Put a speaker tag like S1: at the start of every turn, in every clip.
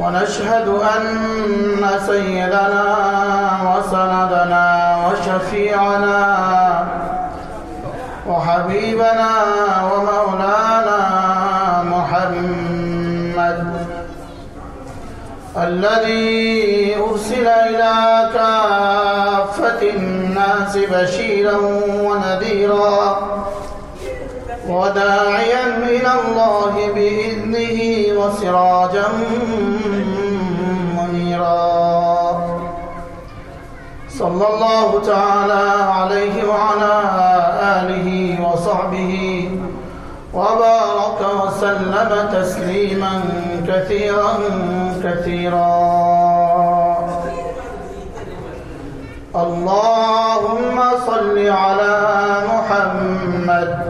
S1: ونشهد أن سيدنا وسندنا وشفيعنا وحبيبنا ومولانا محمد الذي أرسل إلى كافة الناس بشيرا ونذيرا وداعيا إلى الله بإذنه وسراجا منيرا. صلى الله تعالى عليه وعلى آله وصحبه وبارك وسلم تسليما كثيرا كثيرا. اللهم صل على محمد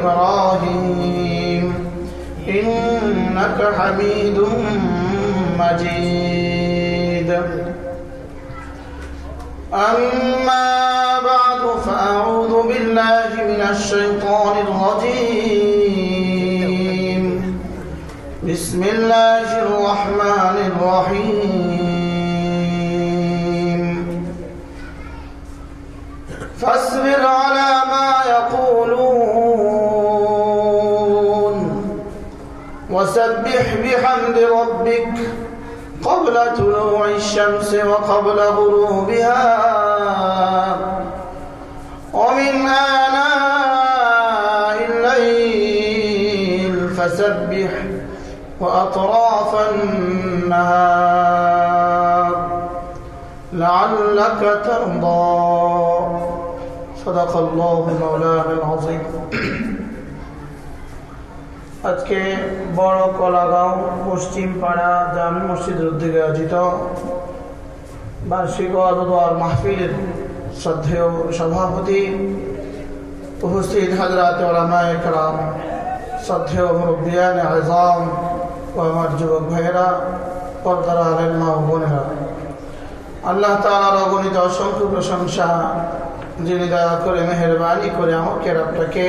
S1: إبراهيم. إنك حميد مجيد. أما بعد فأعوذ بالله من الشيطان الرجيم. بسم الله الرحمن الرحيم. فاصبر على وسبح بحمد ربك قبل طلوع الشمس وقبل غروبها. ومن آناء الليل فسبح وأطراف النهار لعلك ترضى. صدق الله مولانا العظيم. আজকে বড় কলাগাঁও পশ্চিম পাড়া জামি মসজিদের উদ্যোগে আয়োজিত বার্ষিক আদোয়ার মাহফিলের শ্রদ্ধেয় সভাপতি উপস্থিত হাজরাত ওলামায় কালাম শ্রদ্ধেয় মুরব্বিয়ান আজম ও আমার যুবক ভাইয়েরা, পর্দার আলেন মা বোনেরা। আল্লাহ তালার অগণিত অসংখ্য প্রশংসা, যিনি দয়া করে মেহরবানি করে আমাকে আপনাকে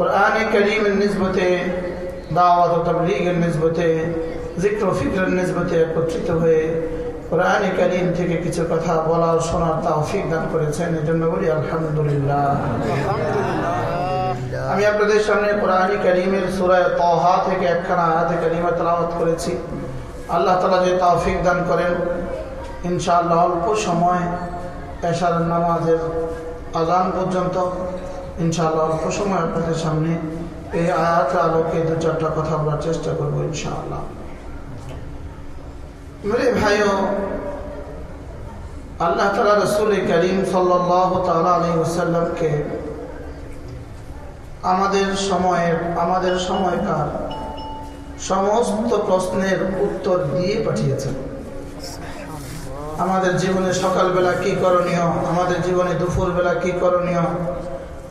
S1: কোরআনে করিমের নিসবতে দাওয়াত তবলিগের নিসবতে জিক্র ফিক্রের নিসবতে একত্রিত হয়ে কোরআনে করিম থেকে কিছু কথা বলার শোনার তাওফিক দান করেছেন। এই জন্য বলি আলহামদুলিল্লাহ। আমি আপনাদের সামনে কোরআনী করিমের সুরায় তহা থেকে একখানা আয়াতে করিমা তেলাওয়াত করেছি। আল্লাহ তালা যে তাওফিক দান করেন ইনশাআল্লাহ অল্প সময় এশার নামাজের আজান পর্যন্ত ইনশাআল্লাহ অল্প সময় আপনাদের সামনে এই আয়াত আলোকে দু চারটা কথা বলার চেষ্টা করব ইনশাআল্লাহ। মেরে ভাইও, আল্লাহ তালা রসুল করিম সাল্লাহ তালা আলী ওসাল্লামকে আমাদের সময়ের, আমাদের সময়কার সমস্ত প্রশ্নের উত্তর দিয়ে পাঠিয়েছেন। আমাদের জীবনে সকালবেলা কি করণীয়? আমাদের জীবনে দুপুরবেলা কি করণীয়?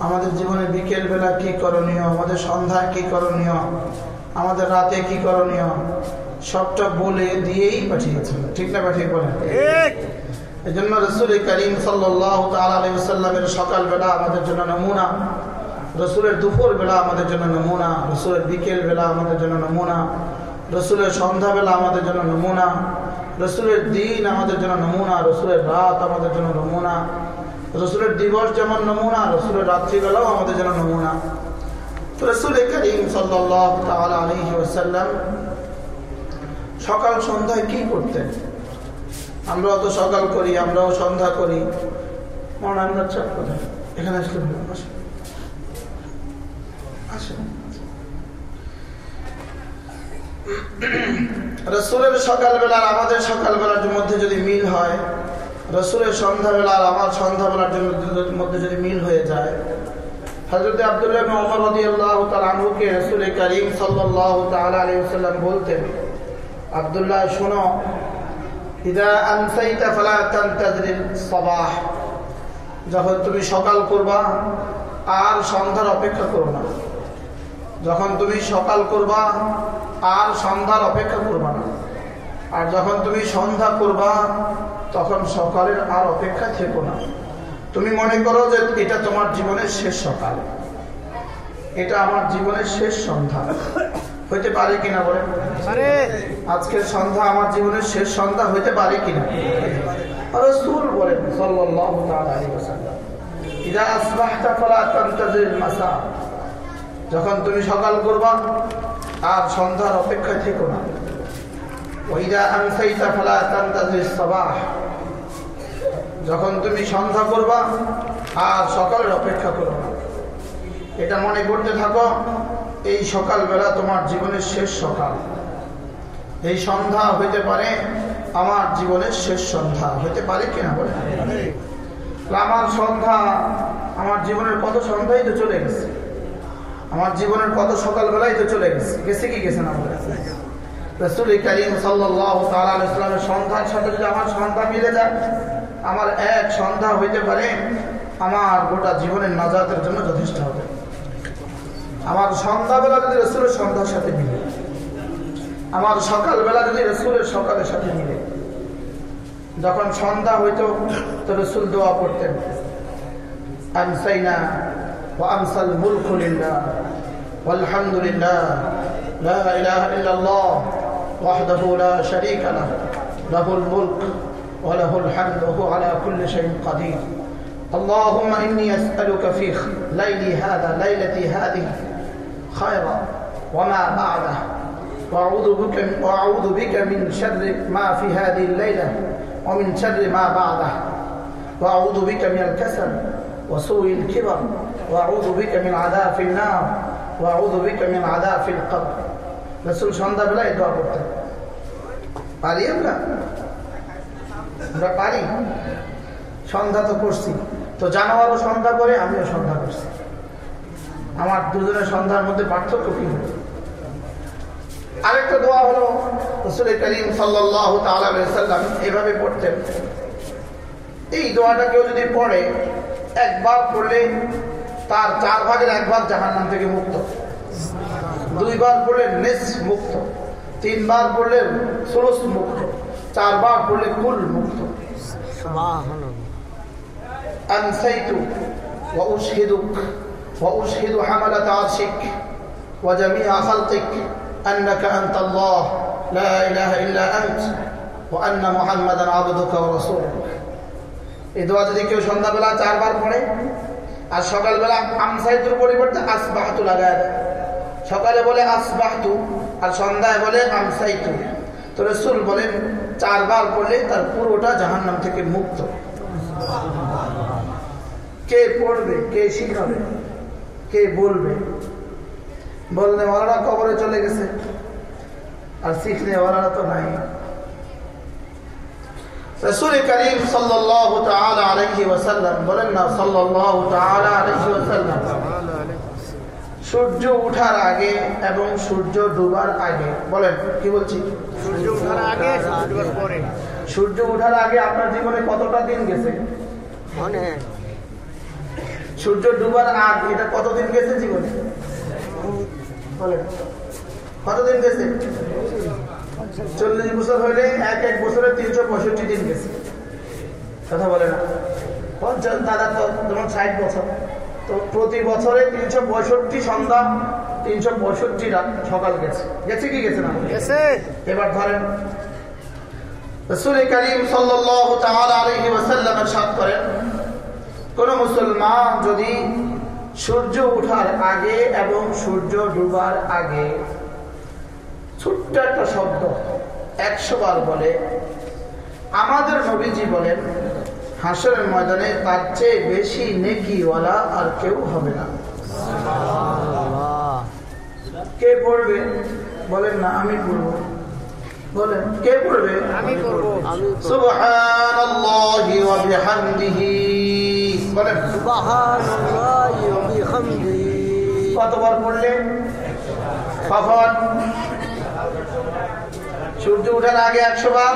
S1: আমাদের জীবনে বিকেল বেলা কি করণীয়? আমাদের সন্ধ্যায় কি করণীয়? আমাদের রাতে কি করণীয়? সবটা বলে দিয়েই পাঠিয়েছেন। ঠিক না পাঠিয়ে বলেন? এই জন্য রসুল করিম সাল্লামের সকালবেলা আমাদের জন্য নমুনা রসুলের দুপুর বেলা আমাদের জন্য নমুনা রসুলের বিকেল বেলা আমাদের জন্য নমুনা রসুলের সন্ধ্যাবেলা আমাদের জন্য নমুনা রসুলের দিন আমাদের জন্য নমুনা রসুলের রাত আমাদের জন্য নমুনা রসুলের দিবস যেমন নমুনা, রসুলের রাত্রিবেলাও আমাদের যেন নমুনা। রসুল সকাল সন্ধ্যায় কি করতেন? আমরাও তো সকাল করি, আমরাও সন্ধ্যা করি। মনে এখানে আসলে রসুলের সকালবেলার, আমাদের সকালবেলার মধ্যে যদি মিল হয় রসুলের আর আমার সন্ধ্যাবেলার মধ্যে যদি মিল হয়ে যায় হজরত আবদুল্লাহ মোহাম্মদ রদি আল্লাহ আনহুকে রসুল করিম সাল্লাহ তালা আলী সাল্লাম বলতেন, আবদুল্লাহ, শোনো যখন তুমি সকাল করবা আর সন্ধ্যার অপেক্ষা করো না। যখন তুমি সকাল করবা আর সন্ধ্যার অপেক্ষা করবা না। আর যখন তুমি সন্ধ্যা করবা তখন সকালের আর অপেক্ষা থেকো না। তুমি মনে করো যে এটা তোমার জীবনের শেষ সকাল। এটা আমার জীবনের শেষ সন্ধ্যা। হইতে পারে কিনা বলেন? আজকের সন্ধ্যা আমার জীবনের শেষ সন্ধ্যা হইতে পারে কিনা? রসুল বলেন যখন তুমি সকাল করবা আর সন্ধ্যার অপেক্ষায় থেকো না। যখন তুমি সন্ধ্যা করবা, আর সকালের অপেক্ষা করবা এটা মনে করতে থাকো, এই সকালবেলা তোমার জীবনের শেষ সকাল। এই সন্ধ্যা হইতে পারে আমার জীবনের শেষ সন্ধ্যা। হইতে পারে কিনা বলে আমার সন্ধ্যা, আমার জীবনের কত সন্ধ্যাই তো চলে গেছে। আমার জীবনের কত সকালবেলাই তো চলে গেছে। গেছে কি গেছে না বলে রসুল করিম সাল্লামের সন্ধ্যার সাথে যদি আমার সন্ধ্যা মিলে যায় আমার এক সন্ধ্যা হইতে পারে আমার গোটা জীবনের নাজাতের জন্য যথেষ্ট হবে আমার সন্ধ্যাবেলা যদি রসুলের সন্ধ্যার সাথে মিলে আমার সকালবেলা যদি রসুলের সকালের সাথে মিলে যখন সন্ধ্যা হইতো তো রসুল দোয়া পড়তেন আমসাইনা وأمسى الملك لله والحمد لله لا إله إلا الله وحده لا شريك له. له الملك وله الحمد وهو على كل شيء قدير. اللهم إني أسألك في ليلي هذا ليلتي هذه خيرا وما بعده. وأعوذ بك وأعوذ بك من شر ما في هذه الليلة ومن شر ما بعده. وأعوذ بك من الكسل وسوء الكبر. وأعوذ بك من عذاب النار. وأعوذ بك من عذاب القبر. রসুল সন্ধ্যাবেলায় দোয়া করতেন। পারি আমরা? আমরা পারি। সন্ধ্যা তো করছি। তো জানোয়ারও সন্ধ্যা করে, আমিও সন্ধ্যা করছি। আমার দুজনের সন্ধ্যার মধ্যে পার্থক্য কি হলো আরেকটা দোয়া হলো রসুল করিম সাল্লাহ তাল্লাম এভাবে পড়তেন। এই দোয়াটা কেউ যদি পড়ে, একবার পড়লে তার চার ভাগের এক ভাগ জাহান নাম থেকে মুক্ত। দুইবার পড়লে নেস মুক্ত তিনবার পড়লে ষোলশ মুক্ত চারবার পড়লে কুল মুক্ত أنسيت وأشهدك وأشهد حملة عرشك وجميع خلقك أنك أنت الله لا إله إلا أنت وأن محمدا عبدك ورسولك এই দোয়া যদি কেউ সন্ধ্যাবেলা চারবার পড়ে আর সকালবেলা আমসাইতুর পরিবর্তে আসবাহতু লাগায় দেয় সকালে বলে, আসবাহতু। আর সন্ধ্যায় বলে, আমসাইতু। তো রসুল বলেন চারবার পড়লে তার পুরোটা জাহান্নাম থেকে মুক্ত। কে পড়বে? কে শিখাবে? কে বলবে? বললে ওরা কবরে চলে গেছে। আর শিখলে ওরা তো নাই। রসুল করিম সাল্লাহ আলহি ওসাল্লাম বলেন না সাল্লাহ আলহি ওসাল্লাম সূর্য উঠার আগে এবং সূর্য ডুবার আগে। বলেন কি বলছি?
S2: সূর্য ওঠার আগে সূর্য
S1: উঠার আগে আপনার জীবনে কতটা দিন গেছে? সূর্য ডুবার আগ এটা কতদিন গেছে জীবনে? বলেন কতদিন গেছে? চল্লিশ বছর হলে এক এক বছরে তিনশো পঁয়ষট্টি দিন গেছে। কথা বলে না। পঞ্চাশ দাদা তো যেমন ষাট বছর। তো প্রতি বছরে তিনশো পঁয়ষট্টি সন্ধ্যা তিনশো পঁয়ষট্টি রাত সকাল গেছে। গেছে কি গেছে না? এবার ধরেন রসুল করিম সাল্লাসাল্লামের সাত করেন কোন মুসলমান যদি সূর্য ওঠার আগে এবং সূর্য ডুবার আগে ছোট্ট একটা শব্দ একশো বার বলে আমাদের নবীজি বলেন হাসরের ময়দানে তার চেয়ে বেশি নেকিওয়ালা আর কেউ হবে না। কে পড়বে? বলেন না আমি পড়ব। বলেন কে পড়বে?
S2: আমি করব
S1: সুবহানাল্লাহি ওয়া বিহামদিহি। বলেন।
S2: সুবহানাল্লাহি ওয়া বিহামদিহি।
S1: কতবার পড়লে? কখন? সূর্য ওঠার আগে একশো বার?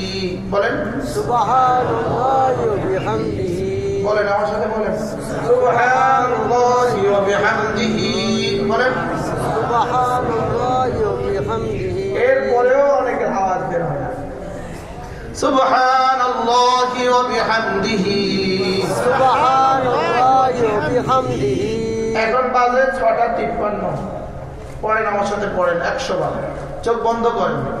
S1: বলেন।
S2: সুবহানাল্লাহি
S1: বলেন আমার সাথে বলেন। সুবহানাল্লাহি ওয়া বিহামদিহি। বলেন। এরপরেও অনেকের আওয়াজ বের হয় না। এখন বাজে ছটা তিপ্পান্ন। পড়েন আমার সাথে পড়েন একশো বার। চোখ বন্ধ করেন।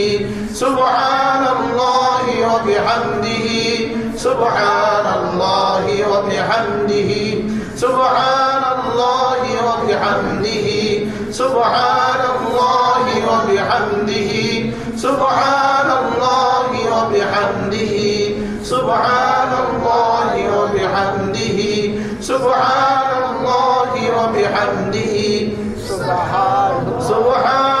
S1: سبحان الله وبحمده. سبحان الله وبحمده. سبحان الله وبحمده. سبحان الله وبحمده. سبحان الله وبحمده. سبحان الله وبحمده. سبحان الله وبحمده. سبحان الله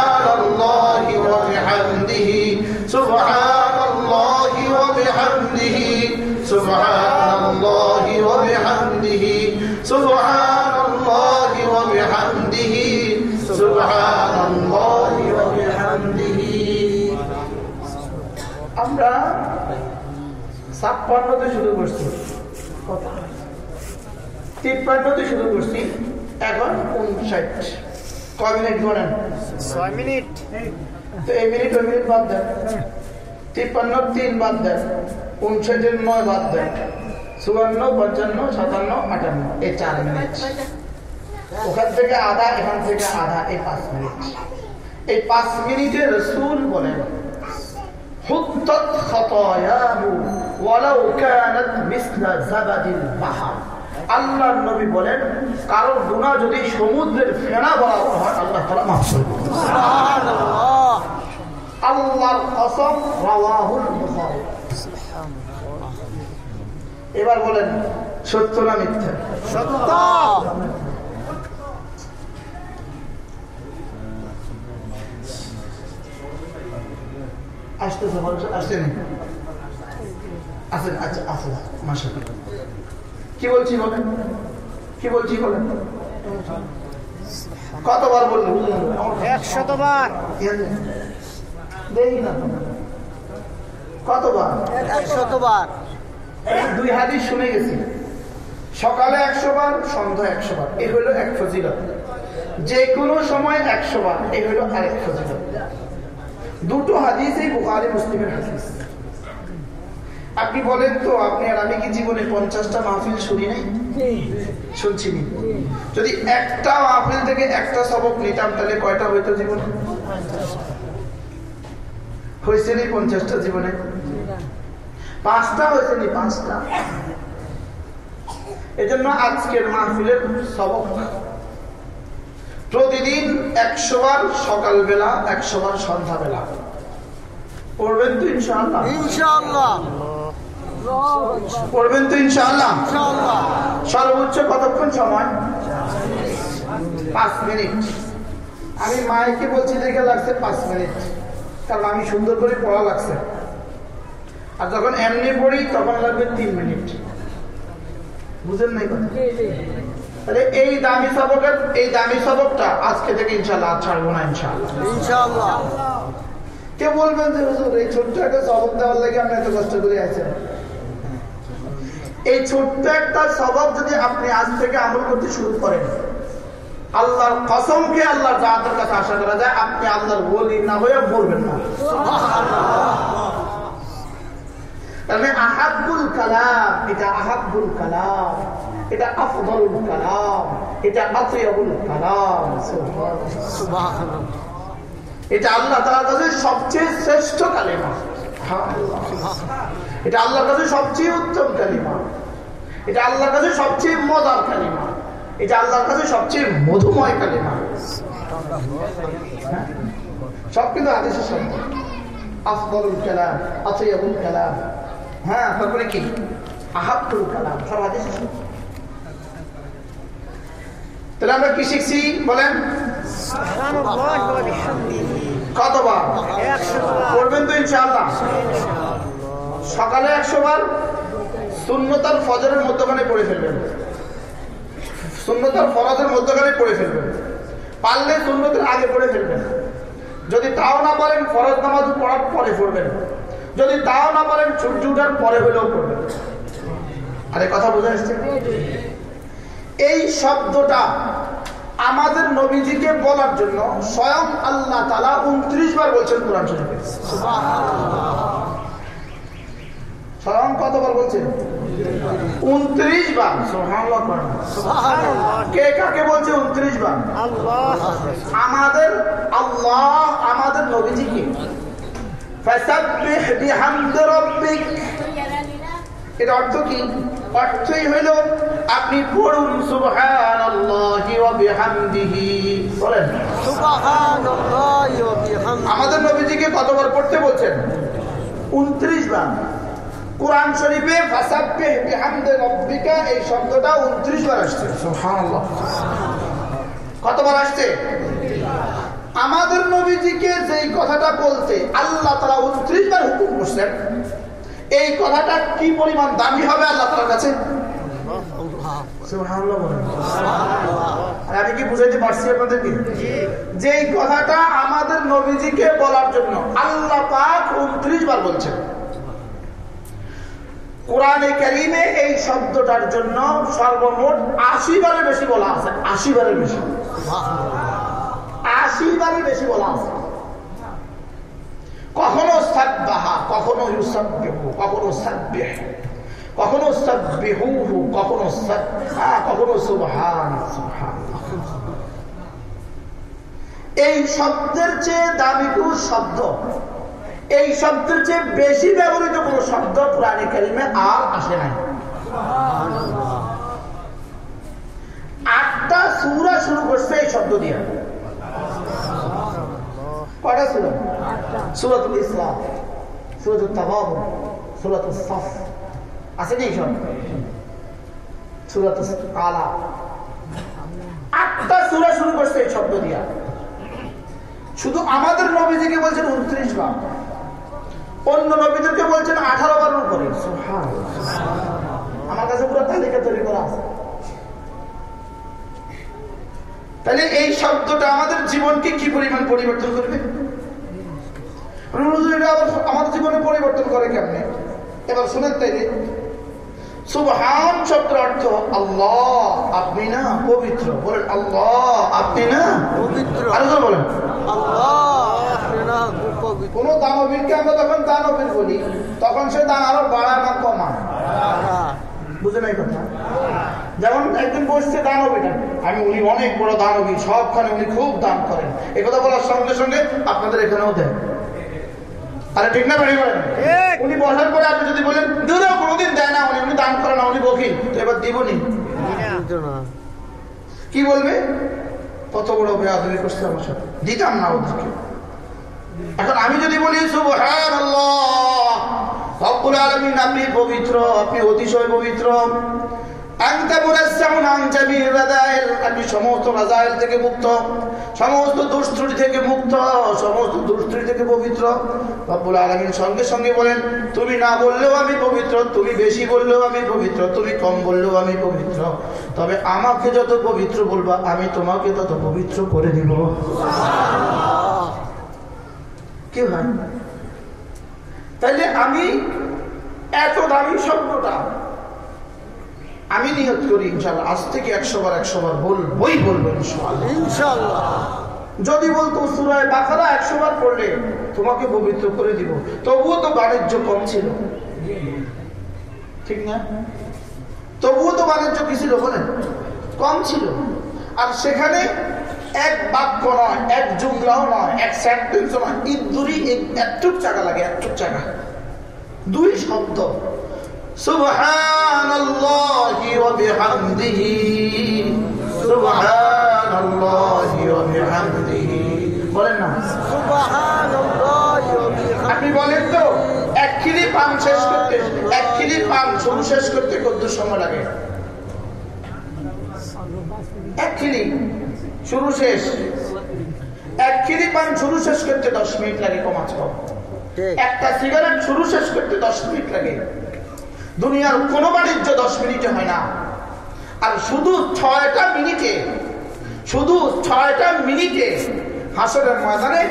S1: ছাপ্পান্নতে শুরু করছি। তিপ্পান্নতে শুরু করছি। এখন উনষাট। কয় মিনিট বলেন?
S2: ছয় মিনিট।
S1: তো এই মিনিট ওই মিনিট বাদ দেন। তিপ্পান্ন তিন বাদ দেন। উনষাটের নয় বাদ দেন। চুয়ান্ন পঞ্চান্ন সাতান্ন আটান্ন। এই চার মিনিট। ওখান থেকে আধা এখান থেকে আধা এই পাঁচ মিনিট। এই পাঁচ মিনিটে রসুল বলেন হুত্তত খতায়াহু ওয়ালাউ কানাত মিসলা জাবাদিল বাহার আল্লাহর নবী বলেন কারোর গুনাহ যদি সমুদ্রের ফেনা বরাবর হয় আল্লাহ তাআলা মাফ করে দেবেন।
S2: সুবহানাল্লাহ।
S1: আল্লাহর কসম রাওয়াহুল বুখারী। এবার বলেন সত্য না মিথ্যা?
S2: সত্য।
S1: আসতেছে মানুষ আসেনি আসেন আচ্ছা আসেন মাসা কি বলছি বলেন? কি বলছি বলেন? কতবার বললেন?
S2: একশতবার।
S1: দেখি না। কতবার?
S2: একশতবার।
S1: দুই হাদিস শুনে গেছি। সকালে একশো বার সন্ধ্যা একশো বার এই হলো এক ফজিলত। যে কোনো সময় একশো বার এই হলো আরেক ফজিলত। দুটো হাদিসই বুখারি মুসলিমের হাদিস। আপনি বলেন তো, আপনি আর আমি কি জীবনে পঞ্চাশটা মাহফিল শুনি নাই? শুনছি নি। যদি একটা মাহফিল থেকে একটা সবক নিতাম, তাহলে কয়টা হইতো জীবনে? হয়েছে নি পঞ্চাশটা জীবনে? পাঁচটা হয়েছে নি পাঁচটা। এজন্য আজকের মাহফিলের সবক প্রতিদিন একশো বার সকালবেলা একশো বার সন্ধ্যাবেলা। পড়বেন তো ইনশাআল্লাহ।
S2: ইনশাআল্লাহ।
S1: পড়বেন তো ইনশাআল্লাহ। সর্বোচ্চ কতক্ষণ সময়? পাঁচ মিনিট। আমি মাইকে বলছি দেখে লাগছে পাঁচ মিনিট। কারণ আমি সুন্দর করে পড়া লাগছে। আর যখন এমনি পড়ি তখন লাগবে তিন মিনিট। বুঝেন নাই কথা? তাহলে এই দামি সবকের এই দামি সবকটা আজকে থেকে ইনশাল্লাহ ছাড়বো না ইনশাল্লাহ। কে বলবেন যে হুজুর এই ছোট্ট একটা সবক দেওয়ার লাগে আপনি এত কষ্ট করে আছেন? এই ছোট্ট একটা সবক যদি আপনি আজ থেকে আমল করতে শুরু করেন আল্লাহর কসমকে আল্লাহর জাতের কাছে আশা করা যায় আপনি আল্লাহর বলি না হয়ে বলবেন না। তাহলে আহাবুল কালাম এটা আহাবুল কালাম। এটা আফদলুল কালাম, এটা আতিয়াবুল কালাম। এটা আল্লাহ তালার কাছে সবচেয়ে শ্রেষ্ঠ কালিমা। এটা আল্লাহর কাছে সবচেয়ে উত্তম কালিমা। এটা আল্লাহর কাছে সবচেয়ে মজার কালিমা। এটা আল্লাহর কাছে সবচেয়ে মধুময় কালিমা। হ্যাঁ? সব কিন্তু আদেশের শব্দ আফদলুল কালাম, আতিয়াবুল কালাম। হ্যাঁ তারপরে কি? আহাবুল কালাম, সব আদেশের শব্দ তাহলে আমরা কি শিখছি? বলেন। কতবার? করবেন তো ইনশাআল্লাহ। সকালে একশো বার শূন্যতার ফজরের মধ্যখানে পড়ে ফেলবেন। শূন্যতার ফরজের মধ্যখানে পড়ে ফেলবেন। পারলে শূন্যতের আগে পড়ে ফেলবেন। যদি তাও না পারেন ফরজ নামাজ পড়ার পরে পড়বেন। যদি তাও না পারেন সূর্য উঠার পরে হলেও পড়বেন। আরে কথা বোঝা যাচ্ছে? এই শব্দটা আমাদের নবীজিকে বলার জন্য স্বয়ং আল্লাহ তালা উনত্রিশ বার বলছেন কোরআন শরীফে। স্বয়ং কতবার বলছেন? উনত্রিশ বার। কে কাকে বলছে উনত্রিশ বার? আমাদের আল্লাহ আমাদের নবীজিকে। এর অর্থ কি? অর্থই হইল আপনি পড়ুন সুবহানাল্লাহি ওয়া বিহামদিহি। বলেন। আমাদের নবীজিকে কতবার পড়তে বলছেন? উনত্রিশ বার। কোরআন শরীফে ফাসাব্বিহ বিহামদি রাব্বিকা এই শব্দটা উনত্রিশ বার আসছে। কতবার আসছে? আমাদের নবীজিকে যেই কথাটা বলতে আল্লাহ তারা উনত্রিশ বার হুকুম করছেন। এই কথাটা কি পরিমাণ দামি হবে আল্লাহ তালার কাছে? সুবহানাল্লাহ বলেন। আর আমি কি বুঝাইতে পারছি আপনাদেরকে? যেই কথাটা আমাদের নবীজিকে বলার জন্য আল্লাহ পাক উনত্রিশ বার বলছেন। কোরআনে কারিমে এই শব্দটার জন্য সর্বমোট আশি বারের বেশি বলা আছে। আশি বারের বেশি। আশি বারের বেশি বলা আছে। কখনো সাব্বাহা, কখনো ইউসাব্বিহু, কখনো সাব্বিহ, কখনো সাব্বিহুহু, কখনো সাব্বাহা, কখনো সুবহান এই শব্দের চেয়ে দামি কোন শব্দ, এই শব্দের চেয়ে বেশি ব্যবহৃত কোন শব্দ পুরাণে কারিমে আর আসে নাই। আটটা সুরা শুরু করছে এই শব্দ দিয়ে। কয়টা সুরা? সুরাতুল ইসলাম, সুরাতুল সুরাতুল আছে অন্য নবীদেরকে বলছেন আঠারো উপরে আমার কাছে তৈরি তাহলে এই শব্দটা আমাদের জীবনকে কি পরিমাণ পরিবর্তন করবে? এটা আবার আমাদের জীবনে পরিবর্তন করে কেমনে? এবার শুনেন তাইলে। সুবহান শব্দের অর্থ আল্লাহ আপনি না পবিত্র। বলেন আল্লাহ আপনি না
S2: পবিত্র।
S1: আরও বলেন। কোন দানবীরকে আমরা যখন দানবীর বলি তখন সে দান আরও বাড়ায় না কমায়। বুঝে নাই কথা? যেমন একদিন বসছে দানবীটা আমি উনি অনেক বড় দানবী সবখানে উনি খুব দান করেন। এ কথা বলার সঙ্গে সঙ্গে আপনাদের এখানেও দেন। আরে ঠিক না বাড়ি বলেন উনি বসার পরে আপনি যদি বলেন দুধ কোনোদিন দেয় না উনি উনি দান করে না উনি বকিল। তো এবার দিবনি।
S2: না
S1: কি বলবে? কত বড় বেয়াদবি করছে আমার সাথে। দিতাম না ওদেরকে। এখন আমি যদি বলি সুবহানাল্লাহ রব্বুল আলামিন আপনি পবিত্র আপনি অতিশয় পবিত্র। রাযাইল সমস্ত রাযাইল থেকে মুক্ত, সমস্ত দুষ্ত্রুটি থেকে মুক্ত, সমস্ত দুষ্ত্রুটি থেকে পবিত্র। রব্বুল আলামিন সঙ্গে সঙ্গে বলেন, তুমি না বললেও আমি পবিত্র, তুমি বেশি বললেও আমি পবিত্র, তুমি কম বললেও আমি পবিত্র। তবে আমাকে যত পবিত্র বলবা, আমি তোমাকে তত পবিত্র করে দিব। কি হয়? তাইলে আমি এত দামি শব্দটা আমি নিয়ত করি ইনশাল্লাহ আজ থেকে একশো বার একশো বার বলবই বলব ইনশাল্লাহ
S2: ইনশাল্লাহ
S1: যদি বলতো সুরায় বাকারা একশো বার পড়লে তোমাকে পবিত্র করে দিব তবুও তো বাণিজ্য কম ছিল। ঠিক না? তবুও তো বাণিজ্য কি ছিল বলেন? কম ছিল। আর সেখানে এক বাক্য নয় এক জুমলাও নয় এক সেন্টেন্স নয়। ইন্দুরি একটুক চাকা লাগে একটুক চাকা। দুই শব্দ। বলেন না। আপনি বলেন তো এক খিলি পান শেষ করতে এক খিলি পান শুরু শেষ করতে কত সময় লাগে? এক খিলি শুরু শেষ। এক খিলি পান শুরু শেষ করতে দশ মিনিট লাগে কমাচ একটা সিগারেট শুরু শেষ করতে দশ মিনিট লাগে। দুনিয়ার কোনো বাণিজ্য দশ মিনিটে হয় না। আর শুধু ছয়টা মিনিটে, শুধু ছয়টা মিনিটে হাসরের ময়দানে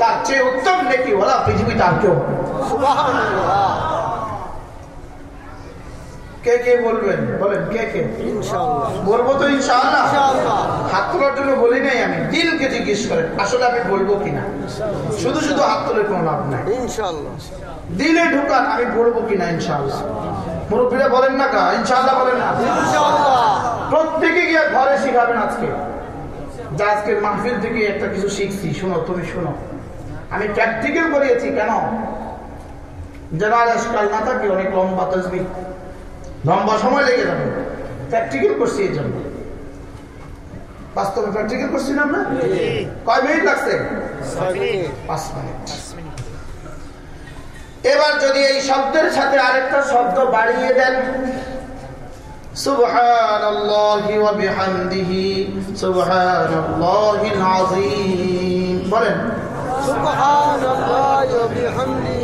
S1: তার চেয়ে উত্তম নেকি ওলা পৃথিবীতে আর কেউ। কে কে বলবেন? বলেন কে কে? বলব তো ইনশাআল্লাহ। হাত তোলার জন্য বলি নাই আমি। দিলকে জিজ্ঞেস করেন আসলে আমি বলব কিনা? শুধু শুধু হাত তোলে কোনো লাভ নাই।
S2: ইনশাআল্লাহ।
S1: দিলে ঢুকান আমি বলব কিনা ইনশাআল্লাহ? মুরব্বীরা বলেন না কা ইনশাআল্লাহ বলেন না। প্রত্যেকে গিয়ে ঘরে শিখাবেন আজকে। যা আজকের মাহফিল থেকে একটা কিছু শিখছি। শোনো তুমি শোনো। আমি প্র্যাকটিক্যাল করিয়েছি কেন? যেন আজকাল না থাকে অনেক লম্বা তসবি লম্বা সময় লেগে যাবে। প্র্যাকটিক্যাল করছি এই জন্য। বাস্তবে প্র্যাকটিক্যাল করছি না আমরা? কয় মিনিট লাগছে? পাঁচ মিনিট। এবার যদি এই শব্দের সাথে আরেকটা শব্দ বাড়িয়ে দেন সুবহানাল্লাহিল আযীম। বলেন।
S2: বিহামদিহি।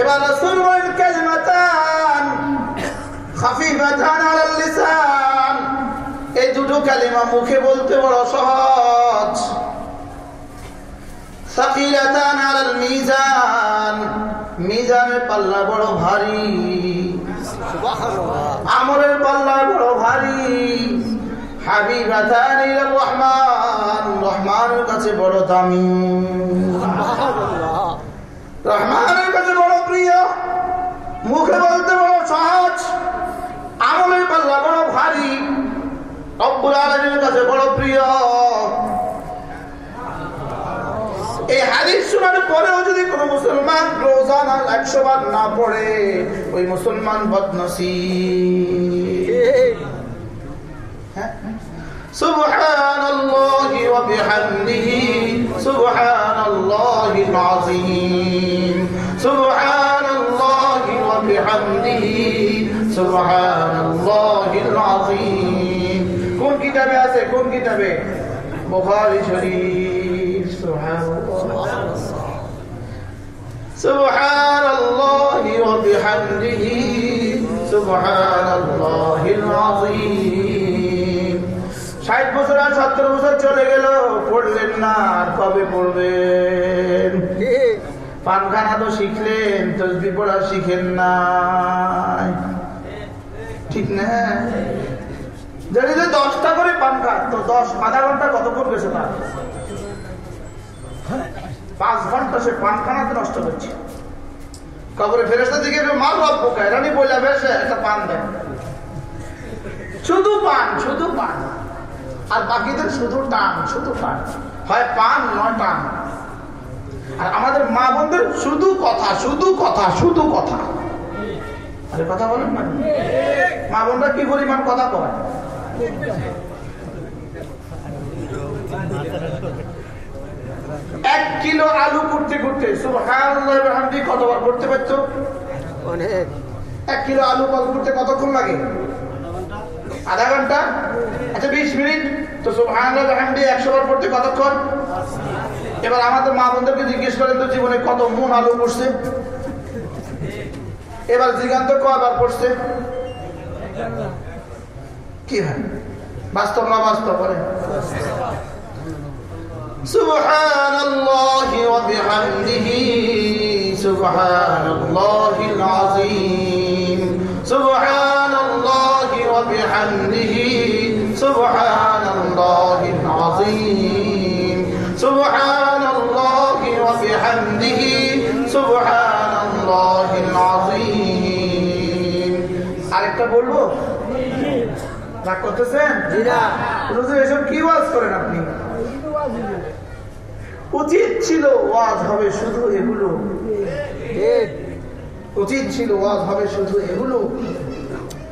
S1: এবার রাসূল বলেন কালিমাতান খাফিফাতান আলাল লিসান। এই দুটো কালিমা মুখে বলতে বড় সহজ। সাকিলাতান আলাল মিজান। মিজানের পাল্লা বড় ভারী। আমরের পাল্লা বড় ভারী। হাবিবাতান ইলার রহমান। রহমানের কাছে বড় দামি। রহমানের কাছে বড় প্রিয়, মুখে বলতে বড় সহজ আমলের পাল্লা বড় ভারী, রব্বুল কাছে বড় প্রিয়। এই হাদিস শোনার পরেও যদি মুসলমান একশো বার না পড়ে, ওই মুসলমান বদনসি হ্যাঁ? সুবহানাল্লাহ। وبحمده سبحان الله العظيم سبحان الله وبحمده سبحان الله العظيم কোন কিতাবে আছে কোন কিতাবে বুখারী শরীফ সুবহানাল্লাহ سبحان الله وبحمده سبحان الله العظيم ষাট বছর আর সত্তর বছর চলে গেল পড়লেন না আর কবে পড়বেন? পানখানা তো শিখলেন তসবি পড়া শিখেন না ঠিক না? যদি যে দশটা করে পান খায় তো দশ আধা ঘণ্টা কতক্ষণ গেছে তার পাঁচ ঘণ্টা সে পান খানাতে নষ্ট করছে। কবরে ফেরেস্তা দিকে মার রব পোকায় রানি বইলা ফেসে একটা পান দেন। শুধু পান শুধু পান। আর বাকিদের শুধু টান শুধু টান। হয় পান নয় টান। আর আমাদের মা বোনদের শুধু কথা শুধু কথা শুধু কথা। আরে কথা বলেন না। মা বোনরা কি পরিমাণ কথা কয়? এক কিলো আলু করতে করতে কতবার করতে পারছ? এক কিলো আলু করতে কতক্ষণ লাগে? আধা ঘন্টা আচ্ছা বিশ মিনিট তো সুবহানাল্লাহি একশো বার পড়তে কতক্ষণ এবার আমাদের মা বোনদেরকে জিজ্ঞেস করেন তো জীবনে কত মন আলু পড়ছে এবার জিগান্ত কয়বার পড়ছে কি হয় বাস্তব না বাস্তব বলে سبحان الله وبحمده سبحان الله العظيم سبحان الله وبحمده سبحان الله العظيم سبحان الله وبحمده سبحان الله العظيم আরেকটা বলবো রাগ করতেছেন
S2: জি না
S1: হুজুর, এসব কি ওয়াজ করেন আপনি উচিত ছিল ওয়াজ হবে শুধু এগুলো
S2: ঠিক
S1: উচিত ছিল ওয়াজ হবে শুধু এগুলো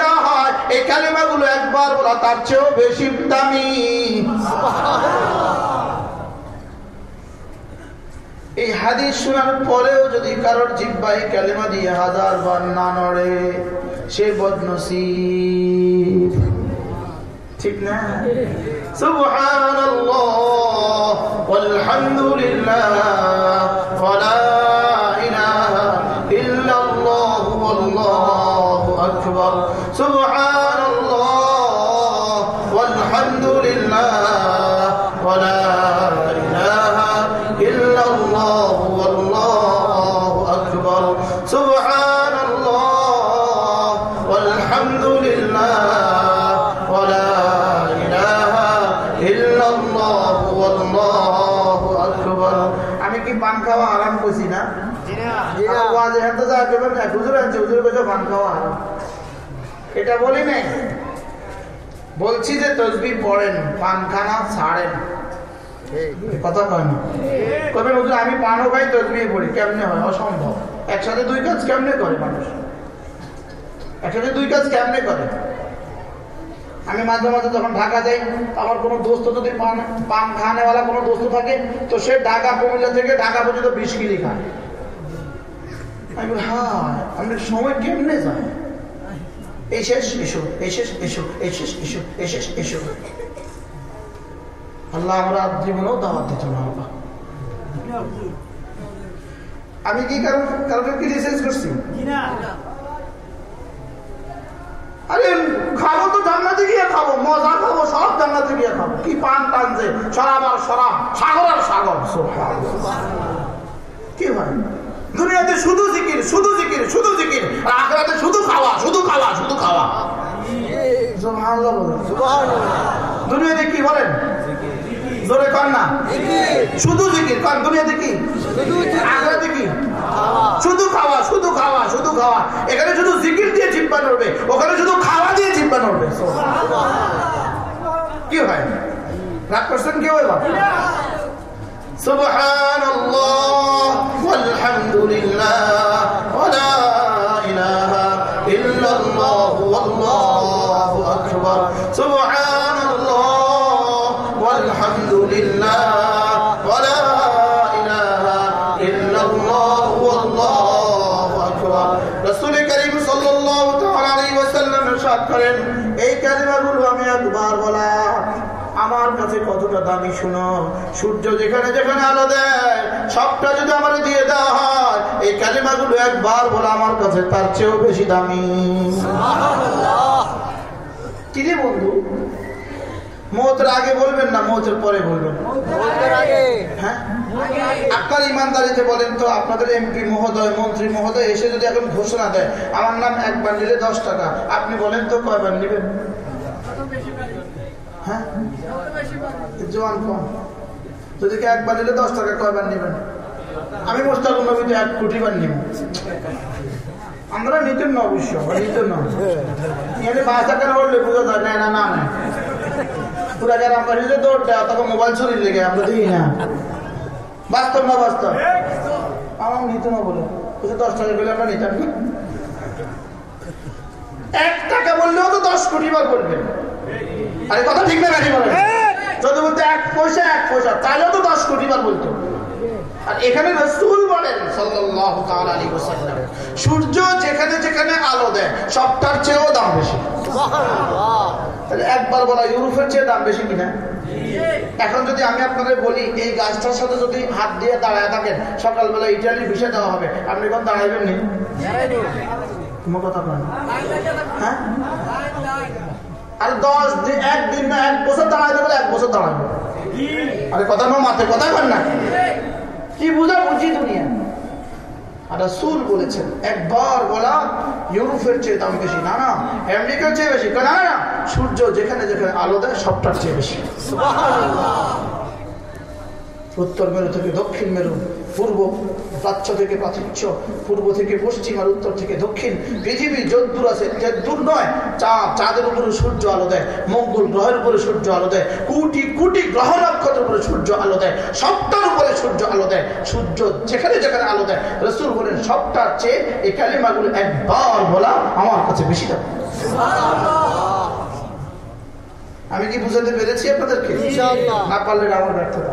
S1: দেওয়া হয়। এই কালিমাগুলো একবার বলা, তার চেয়েও বেশি দামি। এই হাদিস শোনার পরেও যদি কারোর জিব্বাই কালেমা দিয়ে হাজার বার না নড়ে, সে বদনসিব। ঠিক না? সুবহানাল্লাহ, ওয়ালহামদুলিল্লাহ ওয়ালা ইলাহা ইল্লাল্লাহ, ওয়াল্লাহু আকবার। সুবহানাল্লাহ ওয়ালহামদুলিল্লাহ ওয়ালা ইলাহা ইল্লাল্লাহ ওয়াল্লাহু আকবার। সুবহানাল্লাহ ওয়ালহামদুলিল্লাহ ওয়ালা ইলাহা ইল্লাল্লাহ ওয়াল্লাহু আকবার। আমি কি পান খাওয়া আরাম করছি না? যা কেবল হুজুর আনছে হুজুর কাছে পান খাওয়া হারাম। এটা বলি নাই? বলছি যে তসবি পড়েন পানখানা ছাড়েন। কথা কয় না। কবে হুজুর আমি পানও খাই তসবি পড়ি কেমনে হয়? অসম্ভব। একসাথে দুই কাজ কেমনে করে মানুষ? একসাথে দুই কাজ কেমনে করে? আমি মাঝে মাঝে যখন ঢাকা যাই আমার কোনো দোস্ত যদি পান পান খানেওয়ালা কোনো দোস্ত থাকে তো সে ঢাকা কুমিল্লা থেকে ঢাকা পর্যন্ত বিশ কিলি খায়। আমি বলি হ্যাঁ আমি সময় কেমনে যায়? শেষ এসো শেষ এসো শেষ এসো শেষ এসো আল্লাহ আমরা জীবনেও দাওয়াত দিত না। আল্লাহ আমি কি কারণ কারণে কি রিসার্চ করছি? আরে খাব তো জান্নাতে গিয়ে খাব, মজা খাব, সব জান্নাতে গিয়ে খাব। কি পান টানছে সরাব আর সরাব সাগর আর সাগর। কি হয়? দুনিয়াতে শুধু জিকির শুধু জিকির শুধু জিকির। আর আখরাতে শুধু খাওয়া শুধু খাওয়া শুধু খাওয়া। দুনিয়াতে কি বলেন? জোরে কর না। শুধু জিকির কর দুনিয়াতে কি?
S2: শুধু
S1: কি?
S2: খাওয়া।
S1: শুধু খাওয়া শুধু খাওয়া এখানে শুধু জিকির দিয়ে চিম্পা নড়বে ওখানে শুধু খাওয়া দিয়ে চিম্পা নড়বে। কি হয়? রাগ করছেন কেউ এবার? سبحان الله والحمد لله ولا إله إلا الله والله أكبر سبحان الله والحمد لله ولا إله إلا الله والله أكبر رسول كريم صلى الله تعالى عليه وسلم ارشاد করেন আমার কাছে কতটা দামি শুনো। সূর্য যেখানে যেখানে আলো দেয় সবটা যদি আমার দিয়ে দেওয়া হয় এই কালিমাগুলো একবার বলে আমার কাছে তার চেয়েও বেশি দামি। কি রে বন্ধু? মতের আগে বলবেন না মতের পরে বলবেন? হ্যাঁ? আপনার ইমানদারিতে বলেন তো আপনাদের এমপি মহোদয় মন্ত্রী মহোদয় এসে যদি এখন ঘোষণা দেয় আমার নাম এক বান্ডিলে দশ টাকা আপনি বলেন তো কয়বার নেবেন? হ্যাঁ? জোয়ান কম। যদি একবার নিলে দশ টাকা কয়বার নেবেন? আমি মোস্তাকুর নবীতে এক কোটি বার নিব। আমরা নিতেন না অবশ্য নিতেন না। পাঁচ টাকা না তখন মোবাইল লেগে, আমরা না। বাস্তব না বাস্তব? না দশ টাকা আমরা এক টাকা বললেও তো দশ কোটি বার করবেন। আরে কথা ঠিক না যদি বলতে এক পয়সা এক পয়সা তাহলে তো দশ কোটি বার বলতো। আর এখানে রসুল বলেন সূর্য যেখানে যেখানে আলো দেয়, সবটার চেয়েও দাম বেশি। একবার বলা, ইউরোপের চেয়ে দাম বেশি কিনা? এখন যদি আমি আপনাদের বলি, এই গাছটার সাথে যদি হাত দিয়ে দাঁড়ায় থাকেন, সকালবেলা ইটালি ভিসে দেওয়া হবে। আপনি এখন দাঁড়াইবেন নি? তোমার কথা হ্যাঁ? আর দশ দিন একদিন না এক বছর দাঁড়াইতে বলে এক বছর দাঁড়াবে আরে কথা না মাথে কথা বল না। কি বুঝা বুঝি দুনিয়া আর সুর বলেছেন একবার বলা ইউরোপের চেয়ে দাম বেশি না না আমেরিকার চেয়ে বেশি না সূর্য যেখানে যেখানে আলো দেয় সবটার চেয়ে বেশি। উত্তর মেরু থেকে দক্ষিণ মেরু পূর্ব প্রাচ্য থেকে প্রাচ্য পূর্ব থেকে পশ্চিম আর উত্তর থেকে দক্ষিণ। পৃথিবী যদ্দূর আছে দূর নয় চাঁদ চাঁদের উপরে সূর্য আলো দেয় মঙ্গল গ্রহের উপরে সূর্য আলো দেয় কোটি কোটি গ্রহ নক্ষত্রের উপরে সূর্য আলো দেয় সবটার উপরে সূর্য আলো দেয় সূর্য যেখানে যেখানে আলো দেয়। রসুল বলেন সবটার চেয়ে এই কালিমাগুলো একবার বলা আমার কাছে বেশি দাম। আমি কি বুঝাতে পেরেছি আপনাদেরকে? না পারলে আমার ব্যর্থতা।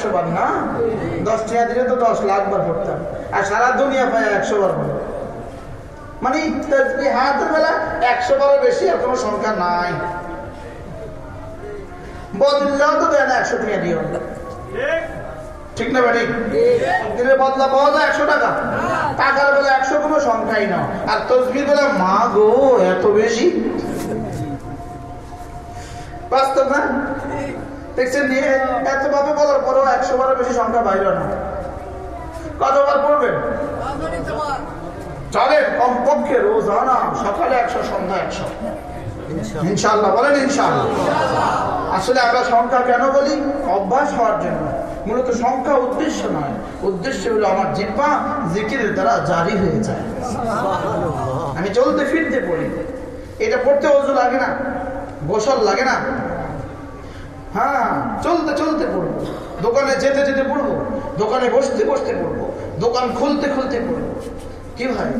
S1: একশো বার না? দশ টাকা দিলে তো দশ লাখ বার পড়তাম। আর সারা দুনিয়া পায় একশো বার মানে হাতের বেলা একশো বারো বেশি আর কোনো সংখ্যা নাই। বদলেও তো দেয় না একশো টাকা ঠিক না বাড়ি বদলা পাওয়া যায় একশো টাকা। টাকার বেলা একশো কোনো সংখ্যাই না। আর তসবির বেলা, মা গো, এত বেশি? বাস্তব না? দেখছেন নিয়ে এত ভাবে বলার পরেও একশো বারের বেশি সংখ্যা বাইরে না। কতবার পড়বেন? চলেন কমপক্ষে রোজানা সকালে একশো সন্ধ্যা একশো। ইনশাল্লাহ বলেন ইনশাল্লাহ আসলে আমরা সংখ্যা কেন বলি? অভ্যাস হওয়ার জন্য। মূলত সংখ্যা উদ্দেশ্য নয়। উদ্দেশ্য হলো আমার জিব্বা জিকিরের দ্বারা জারি হয়ে যায়। আমি চলতে ফিরতে পড়ি। এটা পড়তে অজু লাগে না গোসল লাগে না। হ্যাঁ চলতে চলতে পড়ব। দোকানে যেতে যেতে পড়ব, দোকানে বসতে বসতে পড়ব, দোকান খুলতে খুলতে পড়ব। কি ভাই?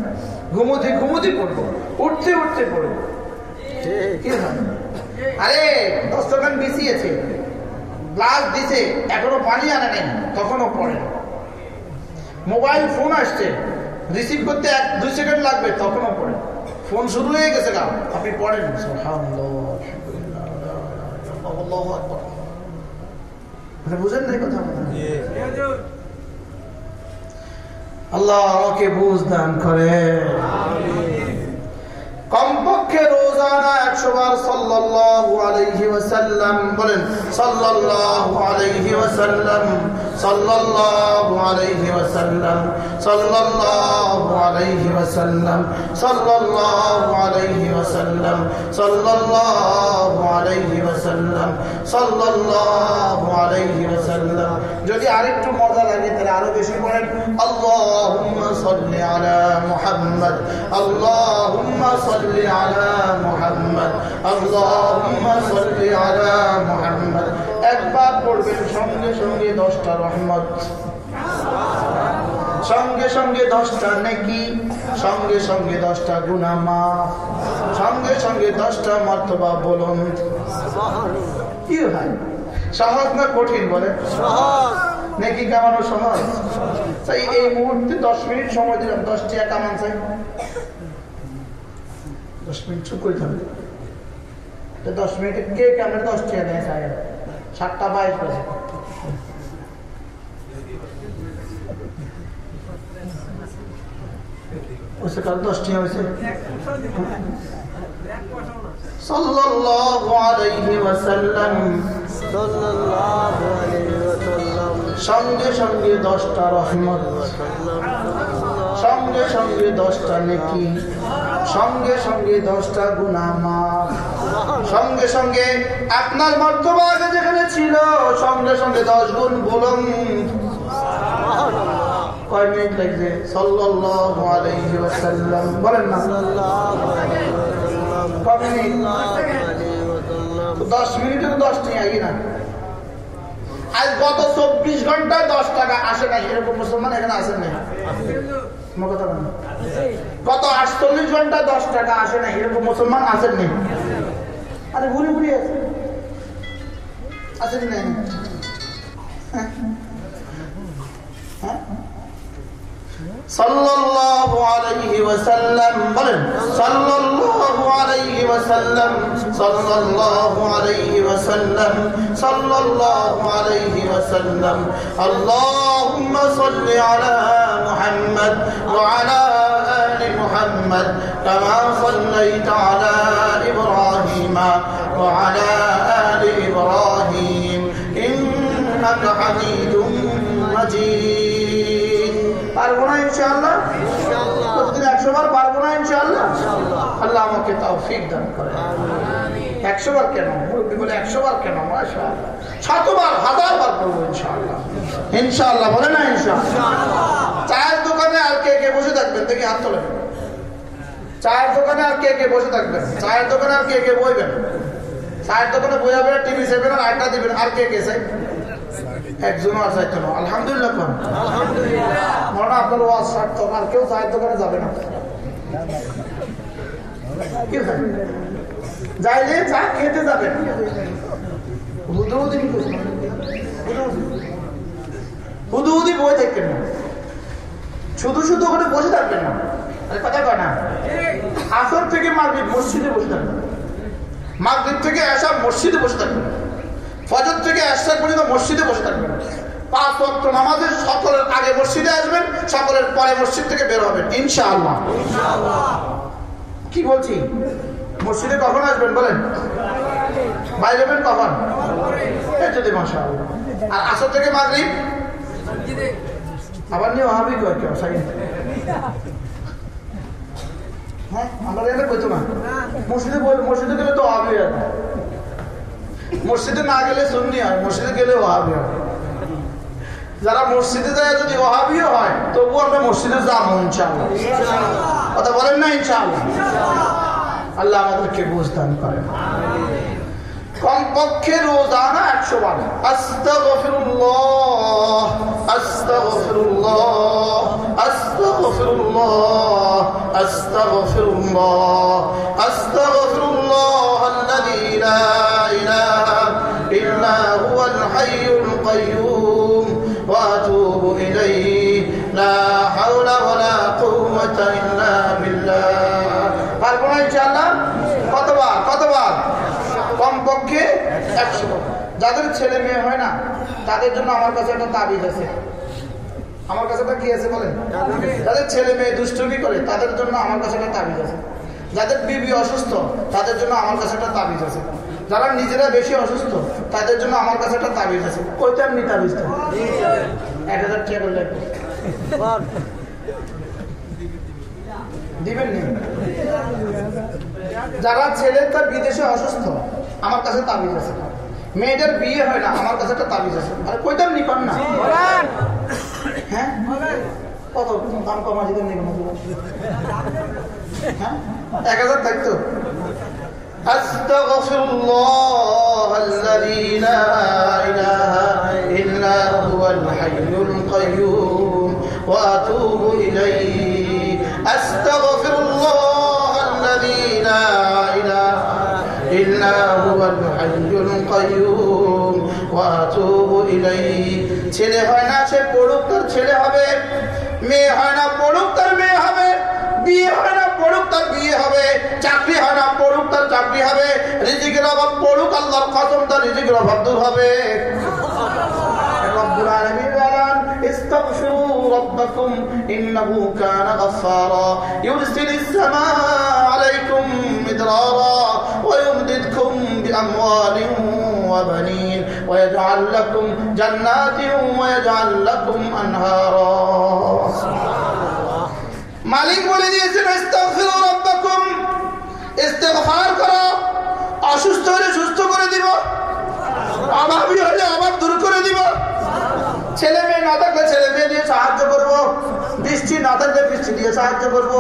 S1: ঘুমোতে ঘুমোতে পড়ব, উঠতে উঠতে পড়ব। কি ভাই? আরে দস্তকান বিছিয়েছে। গ্লাস দিছে, এখনও পানি আনে নেই, তখনও পড়ে। মোবাইল ফোন আসছে, রিসিভ করতে এক, দুই সেকেন্ড লাগবে, তখনও পড়ে। ফোন শুরু হয়ে গেছে গা, আপনি পড়েন আল্লাহু আকবার। মানে বুঝেন না কথা আল্লাহ আমাকে বুঝ দান করে কমপক্ষে রোজানা একশো বার সাল্লাল্লাহু আলাইহি ওয়াসাল্লাম, বলেন, সাল্লাল্লাহু আলাইহি ওয়াসাল্লাম, সাল্লাল্লাহু আলাইহি ওয়াসাল্লাম, সাল্লাল্লাহু আলাইহি ওয়াসাল্লাম, সাল্লাল্লাহু আলাইহি ওয়াসাল্লাম, সাল্লাল্লাহু আলাইহি ওয়াসাল্লাম, সাল্লাল্লাহু আলাইহি ওয়াসাল্লাম। যদি আরেকটু মজা লাগে, তাহলে আরও বেশি বলেন আল্লাহুম্মা সাল্লি আলা মুহাম্মদ, আল্লাহুম্মা সাল্লি মুহাম্মদ আল্লাহুম্মা সাল্লি আলা মুহাম্মদ একবার পড়বেন, সঙ্গে সঙ্গে দশটা রহমত। সঙ্গে সঙ্গে দশটা নেকি, সঙ্গে সঙ্গে দশটা গুনামা, সঙ্গে সঙ্গে দশটা মর্তবা বলুন। কি হয় সহজ না কঠিন বলে? নাকি কামানো সহজ? এই মুহূর্তে দশ মিনিট সময় দিলাম, দশটি কামান চাই দশ মিনিট, চুপ করে থাকবে তো দশ মিনিটে কে কেমন দশটি নেয় চাই সাতটা বাইশ বাজে। ওসে কাল দশটি হয়েছে? সাল্লাল্লাহু আলাইহি ওয়াসাল্লাম
S2: সাল্লাল্লাহু আলাইহি ওয়াসাল্লাম।
S1: সঙ্গে সঙ্গে দশটা রহমত। সঙ্গে সঙ্গে দশটা নেকি। সঙ্গে সঙ্গে দশটা গুনামা সঙ্গে সঙ্গে আপনার মর্তবা যেখানে ছিল, সঙ্গে সঙ্গে দশ গুণ বলুন। কয় মিনিট লাগছে বলেন না। মিনিট? দশ না। আজ গত চব্বিশ আসে না এরকম মুসলমান এখানে আসেন না কথা বলেন। গত আটচল্লিশ ঘণ্টা, দশ টাকা আসে না, এরকম মুসলমান আসেন নি আরে ঘুরে ঘুরে আছে আসেন নাই হ্যাঁ? হ্যাঁ? সাল্লাল্লাহু আলাইহি ওয়াসাল্লাম বলেন সাল্লাল্লাহু আলাইহি ওয়াসাল্লাম সাল্লাল্লাহু আলাইহি ওয়াসাল্লাম সাল্লাল্লাহু আলাইহি ওয়াসাল্লাম আল্লাহুম্মা সাল্লি আলা মুহাম্মদ ওয়া আলা আলি মুহাম্মদ কামা সাল্লাইতা আলা ইব্রাহিম ওয়া আলা আলি ইব্রাহিম ইন্নাকা হামিদুম মাজিদ পারব না ইনশাআল্লাহ।
S2: ইনশাআল্লাহ।
S1: প্রতিদিন একশো বার পারব না ইনশাআল্লাহ।
S2: ইনশাআল্লাহ।
S1: আল্লাহ আমাকে তাও ফিক দান করে। একশো বার কেন? মুরব্বী বলে একশো বার কেন? মাশাআল্লাহ। শতবার হাজার বার করব ইনশাআল্লাহ। ইনশাআল্লাহ বলে না ইনশাআল্লাহ? চায়ের দোকানে আর কে কে বসে থাকবেন? দেখি হাত তোলেন। চায়ের দোকানে আর কে কে বসে থাকবেন? চায়ের দোকানে আর কে কে বইবেন? চায়ের দোকানে বইয়াবেন টিভি সেবেন আর আড্ডা দিবেন? আর কে কে চাই? একজনও আর চাইতো না। আলহামদুলিল্লাহ মনে আপনার ওয়াজ আর কেউ চায়ের দোকানে যাবে না? যাইলে খেতে? হুদুহুদি। হুদুহুদি। বই দেখবেন না। শুধু শুধু ওখানে বসে থাকবেন না। কথা কয় না। আসর থেকে মাগরিব মসজিদে বসে থাকবেন। মাগরিব থেকে আসা মসজিদে বসে থাকবেন। ফজর থেকে আসা পর্যন্ত মসজিদে বসে থাকবেন। পাঁচ ওয়াক্ত নামাজের সকলের আগে মসজিদে আসবেন, সকলের পরে মসজিদ থেকে বের হবেন, ইনশাআল্লাহ। কি বলছি? মসজিদে কখন আসবেন বলেন? বাইরে হবেন কখন? যদি মাসা আর আসর থেকে মাগরিব? আবার নিয়ে ওহাবি কয় কেউ সাইন। হ্যাঁ আমরা এখানে কইতো না। মসজিদে মসজিদে গেলে তো না। মসজিদে না গেলে সুন্নি হয় মসজিদে গেলে ওহাবি হয়। যারা মসজিদে যায় যদি ওহাবিও হয় তবু আমরা মসজিদে যাব ইনশাল্লাহ কথা বলেন না ইনশাল আল্লাহ আমাদেরকে বুঝদান করেন। কমপক্ষে রোজানা একশো বার। আস্তাগফিরুল্লাহ আস্তাগফিরুল্লাহ আস্তাগফিরুল্লাহ আস্তাগফিরুল্লাহ আস্তাগফিরুল্লাহ আল্লাযী লা إلا هو الحي القيوم وأتوب إليه لا حول ولا قوة إلا بالله পারবো না ইনশাআল্লাহ কতবার কতবার কমপক্ষে একশো বার। যাদের ছেলে মেয়ে হয় না তাদের জন্য আমার কাছে একটা তাবিজ আছে আমার কাছে একটা কি আছে বলেন যাদের ছেলে মেয়ে দুষ্টুমি করে তাদের জন্য আমার কাছে একটা তাবিজ আছে যাদের বিবি অসুস্থ তাদের জন্য আমার কাছে একটা তাবিজ আছে যারা নিজেরা বেশি অসুস্থ তাদের জন্য আমার কাছে একটা তাবিজ আছে। কইতে তাবিজ তাবিজটা? এক হাজার টাকা দিবেন যারা ছেলে তার বিদেশে অসুস্থ আমার কাছে তাবিজ আছে। মেয়েদের বিয়ে হয় না আমার কাছে একটা তাবিজ আছে। আরে কইতাম নি পান না? হ্যাঁ? কত? দাম কমা দিতেন নি কোনো? হ্যাঁ? এক হাজার থাকতো أستغفر الله الذي لا إله إلا هو الحي القيوم وأتوب إليه أستغفر الله الذي لا إله إلا هو الحي القيوم وأتوب إليه ছেলে হয় না সে পড়ুক তার ছেলে হবে মেয়ে হয় না পড়ুক তার মেয়ে হবে বিয়ে হয় না পড়ুক তার বিয়ে হবে চাকরি হয় না পড়ুক তার চাকরি হবে রিজিকের অভাব পড়ুক আল্লাহর কসম তার রিজিকের অভাব দূর হবে رب العالمين بلان استغفروا ربكم إنه كان غفارا يرسل السماء عليكم مدرارا ويمددكم بأموال وبنين ويجعل لكم جنات ويجعل لكم أنهارا মালিক বলে দিয়েছেন, ইস্তেগফার করো, অসুস্থ হলে সুস্থ করে দিব, অভাবী হলে অভাব দূর করে দিব। ছেলে মেয়ে না থাকলে ছেলে মেয়ে দিয়ে সাহায্য করব, বৃষ্টি না থাকলে বৃষ্টি দিয়ে সাহায্য করব।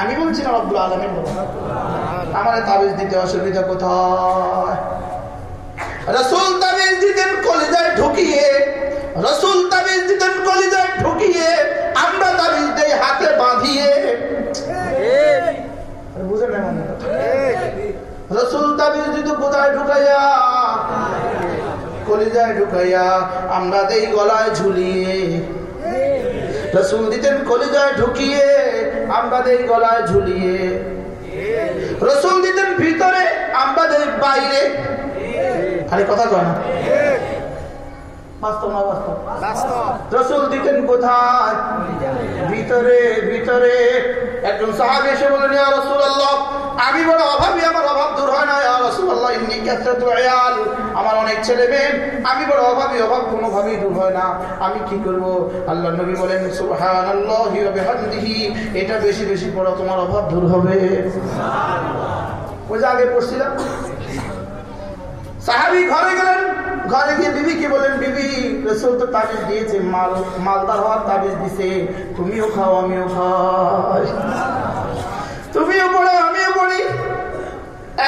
S1: আমি বলছি না, রব্বুল আলমিন আমার তাবিজ দিতে অসুবিধা কোথায়? রসুল তাবিজ দিতেন কলিজায় ঢুকিয়ে রসুল তাবিজ দিতেন কলিজায় ঢুকিয়ে আমরা তাবিজ দেই হাতে বাঁধিয়ে আরে বুঝেন না মানে কথা। রসুল তাবিজ দিত কোথায় ঢুকাইয়া কলিজায় ঢুকাইয়া আমরা দেই গলায় ঝুলিয়ে। রসুল দিতেন কলিজায় ঢুকিয়ে আমরা দেই গলায় ঝুলিয়ে। রসুল দিতেন ভিতরে আমরা দেই বাইরে। আরে কথা কয় না। বাস্তব না বাস্তব? রসুল দিতেন কোথায়? ভিতরে ভিতরে। একজন সাহাবি এসে বলেন ইয়া রাসূলুল্লাহ আমি বড় অভাবী আমার অভাব দূর হয় না আমার অনেক ছেলে মেয়ে, আমি বড় অভাবী অভাব কোনোভাবেই দূর হয় না। আমি কি করব? আল্লাহ নবী বলেন এটা বেশি বেশি পড়ো, তোমার অভাব দূর হবে। ওই যে আগে পড়ছিলাম। সাহাবি ঘরে গেলেন, ঘরে গিয়ে বিবিকে বলেন বিবি, রসুল তো তাবিজ দিয়েছে, মাল, মালদার হওয়ার তাবিজ দিছে, তুমিও খাও, আমিও খাই। তুমিও পড়ো, আমিও পড়ি।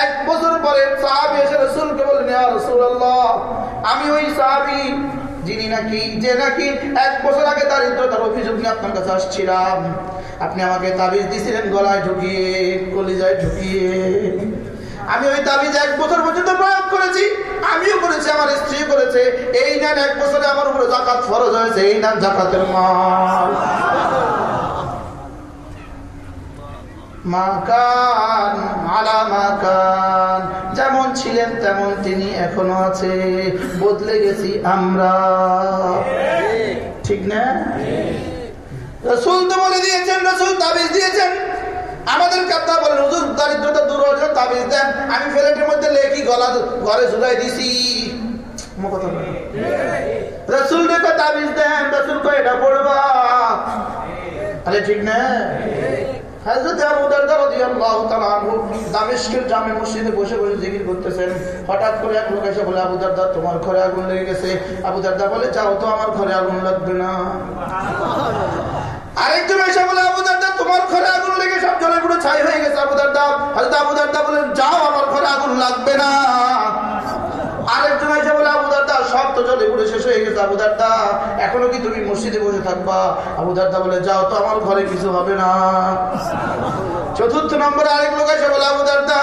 S1: এক বছর পরে সাহাবি এসে রসুলকে বললেন রসুল আমি ওই সাহাবি, যিনি নাকি, যে নাকি এক বছর আগে দারিদ্রতার অভিযোগ নিয়ে আপনার কাছে আসছিলাম। আপনি আমাকে তাবিজ দিছিলেন গলায় ঢুকিয়ে, কলিজায় ঢুকিয়ে। আমি ওই তাবিজ এক বছর পর্যন্ত প্রয়োগ করেছি, আমিও করেছি, আমার স্ত্রী করেছে। এই নেন, এক বছরে আমার উপরে জাকাত ফরজ হয়েছে, এই নেন জাকাতের মাল। মাকান, আলা মাকান। যেমন ছিলেন তেমন তিনি এখনও আছে। বদলে গেছি আমরা। ঠিক না? রসুল তো বলে দিয়েছেন, রসুল তাবিজ দিয়েছেন। আমাদেরকে আপনার বলেন হুজুর দারিদ্রতা দূর হওয়ার জন্য তাবিজ দেন। আমি ফ্ল্যাটের মধ্যে লেখি, গলা ঘরে ঝুলাই দিছি। তাবিজ দেন, রসুল এটা আরে ঠিক না? হযরত আবু দারদা রাদিয়াল্লাহু তাআলা আনহু দামেস্কের জামে মসজিদে বসে বসে জিকির করতেছেন। হঠাৎ করে এক লোক এসে বলে আবু দারদা তোমার ঘরে আগুন লেগে গেছে। আবু দারদা বলে যাও তো আমার ঘরে আগুন লাগবে না। আরেকজন এসে বলে আবু দারদা তোমার ঘরে আগুন লেগে সব জলে পুরো ছাই হয়ে গেছে। আবু দারদা হযরত আবু দারদা বলেন যাও আমার ঘরে আগুন লাগবে না। আরেকজন এসে বলে আবু দারদা সব তো জলে পুরো শেষ হয়ে গেছে আবু দারদা এখনও কি তুমি মসজিদে বসে থাকবা? আবু দারদা বলে, যাও তো, আমার ঘরে কিছু হবে না। চতুর্থ নম্বরে আরেক লোক এসে বলে আবু দারদা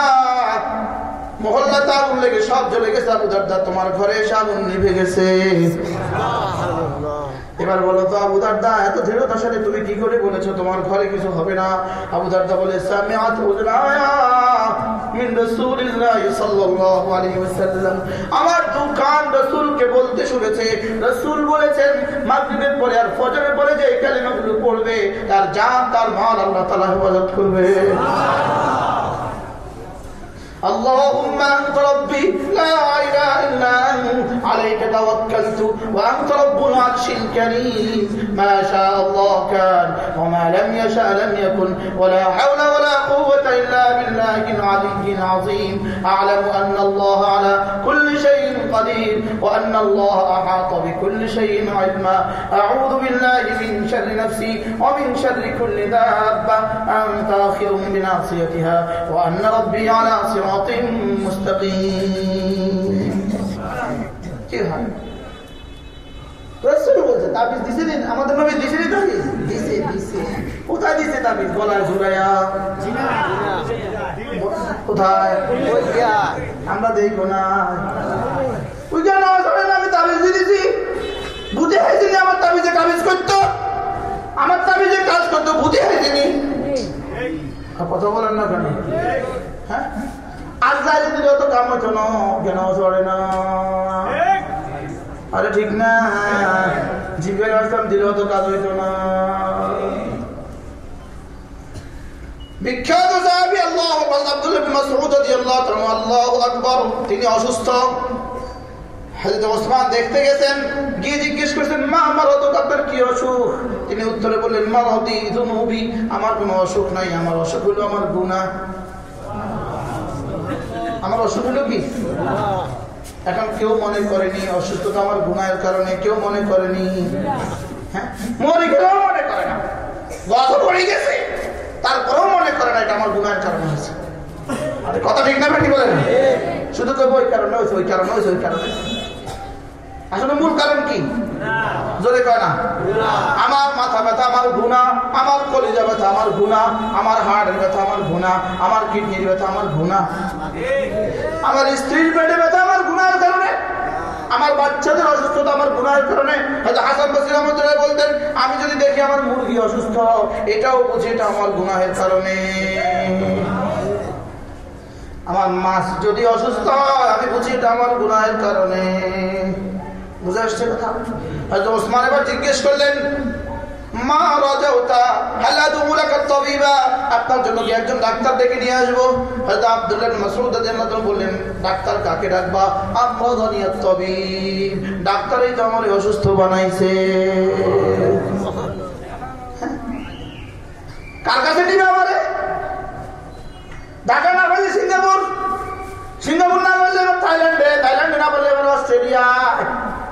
S1: মহল্লাতে আগুন লেগে সব জ্বলে গেছে আবু দারদা তোমার ঘরে এসে আগুন নিভে গেছে। এবার বলো তো, আবু দারদা, এত দৃঢ়তার সাথে তুমি কি করে বলেছ? তোমার ঘরে কিছু হবে না। আবু দারদা বলে আমার দু কান বলতে শুনেছে। বলেছেন পরে আর যে তার জান, তার মাল আল্লাহ তালা হেফাজত করবে। اللهم أنت ربي لا إله إلا أنت عليك توكلت وأنت رب العرش الكريم. ما شاء الله كان وما لم يشاء لم يكن ولا حول ولا قوة إلا بالله العلي العظيم. أعلم أن الله على كل شيء قدير وأن الله أحاط بكل شيء علما. أعوذ بالله من شر نفسي ومن شر كل دابة. أنت آخر بناصيتها وأن ربي على صراط مستقيم কি হয় রসুল বলছে তাবিজ দিছে দিন আমাদের নবী দিছে নি তাবিজ দিছে দিছে কোথায় দিছে তাবিজ গলায় ঝুলাইয়া কোথায় আমরা দেখবো না ওই কেন আমি তাবিজ দিয়ে দিছি বুঝে হয়েছি আমার তাবিজে কাবিজ করতো আমার তাবিজে কাজ করতো বুঝে হয়েছি কথা বলেন না কেন হ্যাঁ দিলে তো কাম না কেন চলে না? আরে ঠিক না। আসতাম দিলেও তো কাজ হইতো না। বিখ্যাত সাহাবী আল্লাহ আব্দুল্লাহ বিন মাসউদ রাদিয়াল্লাহু তাআলা আল্লাহু আকবার তিনি অসুস্থ। হযরত ওসমান দেখতে গেছেন গিয়ে জিজ্ঞেস করছেন মা আমার অত আপনার কি অসুখ? তিনি উত্তরে বললেন মারদি যুনুবি আমার কোনো অসুখ নাই আমার অসুখ হলো আমার গুনাহ। আমার অসুখ হলো কি? এখন কেউ মনে করেনি, অসুস্থতা আমার গুণায়ের কারণে কেউ মনে করেনি। হ্যাঁ? মনে কেউ মনে করে না। গত পড়ে গেছে, তারপরেও মনে করে না, এটা আমার গুণায়ের কারণে হয়েছে। কথা ঠিক না শুধু কেউ ওই কারণে ওই কারণে ওই কারণে আসলে মূল কারণ কি? জোরে কয় না। আমার মাথা ব্যথা, আমার গুণা আমার কলিজা ব্যথা, আমার গুণা আমার হার্টের ব্যথা, আমার গুণা আমার কিডনির ব্যথা, আমার গুণা আমার স্ত্রীর পেটে ব্যথা, আমার গুণার কারণে। আমার বাচ্চাদের অসুস্থতা, আমার গুণার কারণে। হাসান বসির রহমতুল্লাহ বলতেন, আমি যদি দেখি আমার মুরগি অসুস্থ, এটাও বুঝি এটা আমার গুনাহের কারণে। আমার মাছ যদি অসুস্থ হয়, আমি বুঝি এটা আমার গুনাহের কারণে। বুঝে কথা জিজ্ঞেস করলেন, মা ডাক্তার ডেকে নিয়ে আসব? বললেন, ডাক্তার কাকে ডাকবা? ডাক্তারই অসুস্থ বানাইছে। কার কাছে সিঙ্গাপুর? সিঙ্গাপুর না বললে থাইল্যান্ডে থাইল্যান্ডে না এবার অস্ট্রেলিয়া।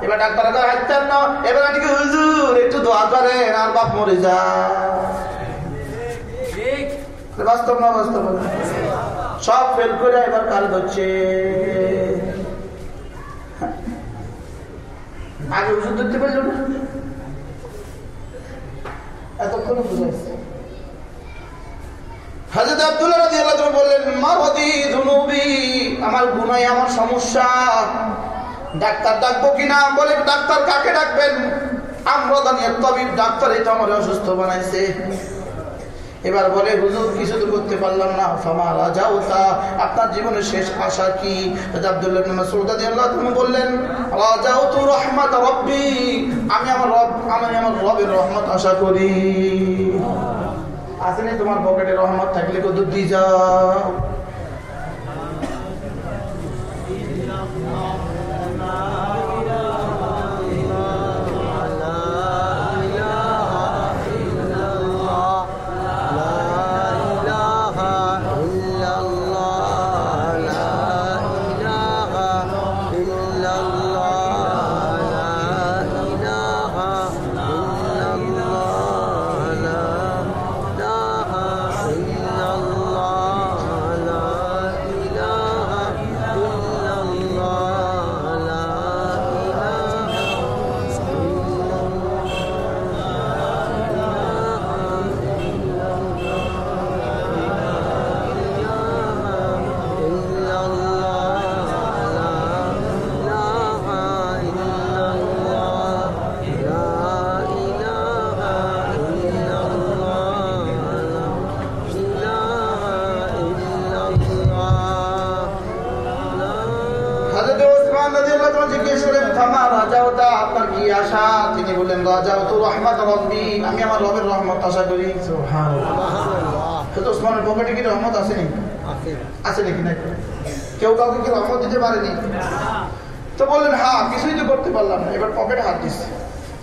S1: এবার ডাক্তার হাইতেন না। এবার আজকে হুজুর একটু দোয়া করেন আর বাপ মরে যা বাস্তব না বাস্তব সব ফেল করে এবার কাল হচ্ছে। আগে ওষুধ ধরতে পারল না? এতক্ষণ বুঝাইছে। হাজরত আব্দুল্লাহ বললেন মারদি যুনুবি আমার গুনাহ আমার সমস্যা। ডাক্তার ডাকবো কিনা বলে ডাক্তার কাকে ডাকবেন? আমরদানিয়ার তবিব, ডাক্তার তো আমার অসুস্থ বানাইছে। এবার বলে, হুজুর, কিছু তো করতে পারলাম না। ফামা রাজাও তা আপনার জীবনের শেষ আশা কি? বললেন রাজাও তু রহমাত রব্বি, আমি আমার রব, আমি আমার রবের রহমত আশা করি। আসেনি তোমার পকেটে রহমত থাকলে কত দিয়ে যাও? আমি আমার রবের রহমত আশা করি। ওসমানের পকেটে কি রহমত আসেনি?
S2: আছে
S1: নাকি না কেউ কাউকে কি রহমত দিতে পারেনি? তো বললেন হ্যাঁ কিছুই তো করতে পারলাম না। এবার পকেটে হাত দিচ্ছে।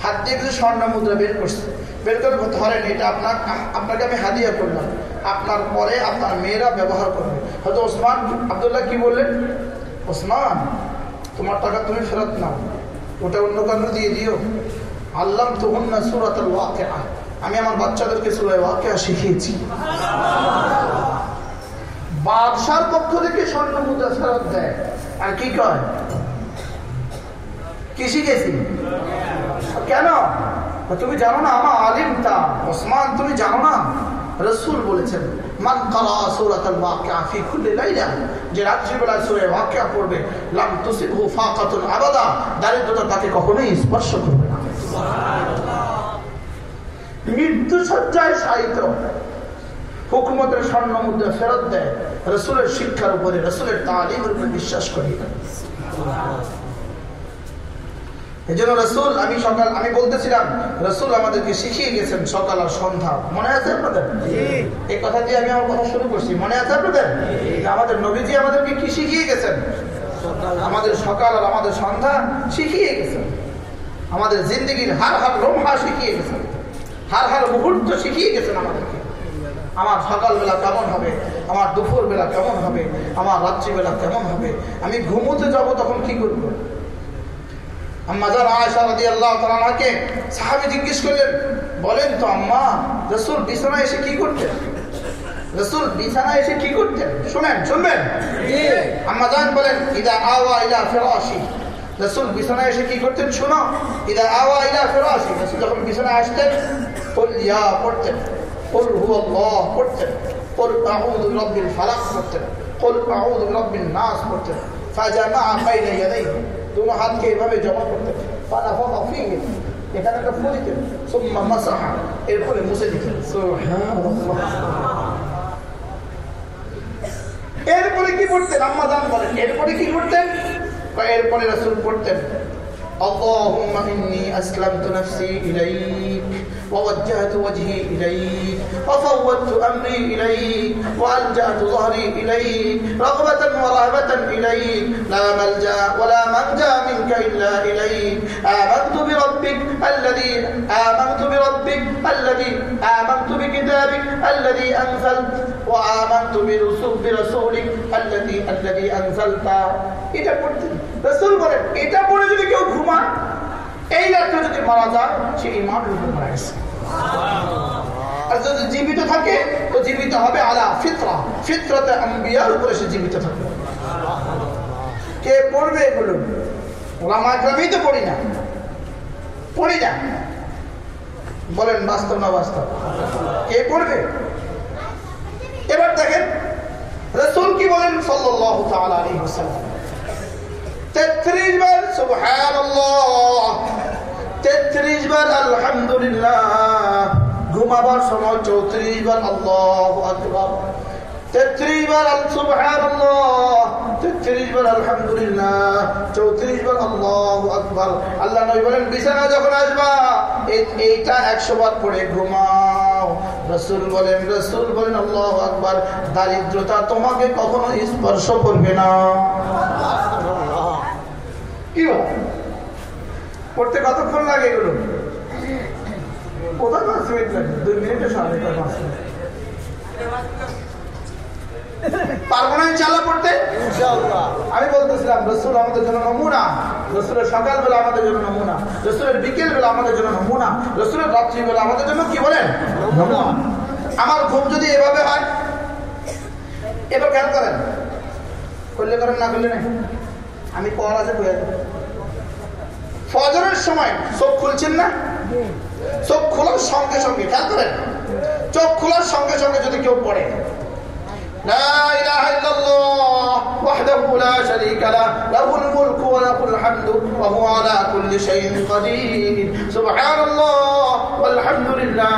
S1: হাত দিয়ে কিছু স্বর্ণ মুদ্রা বের করছে। বের করে ধরেন এটা আপনার আপনাকে আমি হাদিয়া করলাম। আপনার পরে আপনার মেয়েরা ব্যবহার করবে। হয়তো ওসমান আবদুল্লাহ কি বললেন? ওসমান তোমার টাকা তুমি ফেরত নাও। ওটা অন্য কারণে দিয়ে দিও। আল্লাহ তো অন্য সুরাত আমি আমার বাচ্চাদেরকে সুরায় ওয়াকেয়া শিখিয়েছি। বাদশার পক্ষ থেকে স্বর্ণ মুদ্রা ফেরত দেয়। আর কি কয়? কি শিখেছি? কেন? তুমি জানো না আমার আলিম তা। ওসমান, তুমি জানো না? রসুল বলেছেন, মান যে পড়বে দারিদ্রতা তাকে কখনোই স্পর্শ করবে মৃত্যু সজ্জায় সাহিত্য হুকুমতের স্বর্ণ মুদ্রা ফেরত দেয়। রসুলের শিক্ষার উপরে রসুলের তালিমের উপরে বিশ্বাস করি এই জন্য রসুল আমি সকাল আমি বলতেছিলাম রসুল আমাদেরকে শিখিয়ে গেছেন সকাল আর সন্ধ্যা। মনে আছে আপনাদের? এই কথা দিয়ে আমি আমার কথা শুরু করছি। মনে আছে আপনাদের? আমাদের নবীজি আমাদেরকে কি শিখিয়ে গেছেন? আমাদের সকাল আর আমাদের সন্ধ্যা শিখিয়ে গেছেন। আমাদের জিন্দগির হার হার লম্হা শিখিয়ে গেছেন। হার হার মুহূর্ত শিখিয়ে গেছেন আমাদেরকে। আমার সকালবেলা কেমন হবে? আমার দুপুর বেলা কেমন হবে? আমার রাত্রিবেলা কেমন হবে? আমি ঘুমোতে যাব তখন কি করব? আম্মাজার আয়সা রাদি আল্লাহ তালাকে সাহাবি জিজ্ঞেস করলেন বলেন তো আম্মা রসুল বিছানায় এসে কি করতেন? রসুল বিছানায় এসে কি করতেন? শুনেন শুনবেন? আম্মাজান বলেন ইদা আওয়া ইলা ফেরাশি। রসুল বিছানায় এসে কি করতেন? শোনো ইদা আওয়া ইলা ফেরাসি রসুল যখন বিছানায় আসতেন কুল ইয়া পড়তেন। কুল হুয়াল্লাহ পড়তেন। কুল আউযু বিরাব্বিল ফালাক পড়তেন। কুল আউযু বিরাব্বিন নাস পড়তেন। ফাজামা বাইনা ইয়াদাইহি দুনো হাতকে এভাবে জমা করতেন। ফালাফাকা ফিহি এখানে একটা ফু দিতেন। সুম্মা মাসাহা এরপরে মুছে দিতেন। এরপরে কি করতেন আম্মা দান বলেন এরপরে কি করতেন? এরপরে রাসূল পড়তেন اللهم إني أسلمت نفسي إليك ووجهت وجهي إليك وفوضت أمري إليك وألجأت ظهري إليك رغبة ورهبة إليك لا ملجأ ولا منجا منك إلا إليك آمنت بربك الذي آمنت بربك الذي آمنت بكتابك الذي أنزلت وآمنت برسول برسولك الذي الذي أنزلت এটা পড়তেন রসুল বলেন এটা পড়ে যদি কেউ ঘুমায় এই রাত্রে যদি মারা যায়, সে ইমান রূপে মারা গেছে। আর যদি জীবিত থাকে, তো জীবিত হবে আলা ফিতরা। ফিতরাতে আম্বিয়ার উপরে সে জীবিত থাকবে। কে পড়বে এগুলো? ওলামা গ্রামেই তো পড়ি না। পড়ি না। বলেন, বাস্তব না বাস্তব? কে পড়বে? এবার দেখেন, রসুল কি বলেন? সাল্লাল্লাহু তাআলা আলাইহি ওয়াসাল্লাম। তেত্রিশ বার সুবহানাল্লাহ। তেত্রিশ বার আলহামদুলিল্লাহ। ঘুমাবার সময় চৌত্রিশ বার আল্লাহ আকবার। তেত্রিশ বার সুবহানাল্লাহ। তেত্রিশ বার আলহামদুলিল্লাহ। চৌত্রিশ বার আল্লাহ আকবার। আল্লাহ নবী বলেন, বিছানা যখন আসবা এইটা একশো বার পড়ে ঘুমাও। রসুল বলেন রসুল বলেন, আল্লাহ আকবার। দারিদ্রতা তোমাকে কখনো স্পর্শ করবে না। কি পড়তে কতক্ষণ লাগে এগুলো? কোথায় পাঁচ মিনিট লাগে দুই মিনিটে সাড়ে পাঁচ মিনিট পারব না ইনশাল্লাহ পড়তে?
S2: ইনশাআল্লাহ।
S1: আমি বলতেছিলাম রসুল আমাদের জন্য নমুনা। রসুলের সকালবেলা আমাদের জন্য নমুনা। রসুলের বিকেল বেলা আমাদের জন্য নমুনা। রসুলের রাত্রিবেলা আমাদের জন্য কি বলেন? আমার ঘুম যদি এভাবে হয় এবার কেন করেন। করলে করেন না করলে নাই? আমি পড়া আছে? ফজরের সময় চোখ খুলছেন না? চোখ খোলার সঙ্গে সঙ্গে, খেয়াল করেন, চোখ খোলার সঙ্গে সঙ্গে যদি কেউ পড়ে لا إله إلا الله وحده وحده لا شريك له له الملك وله الحمد وهو على كل شيء قدير سبحان الله والحمد لله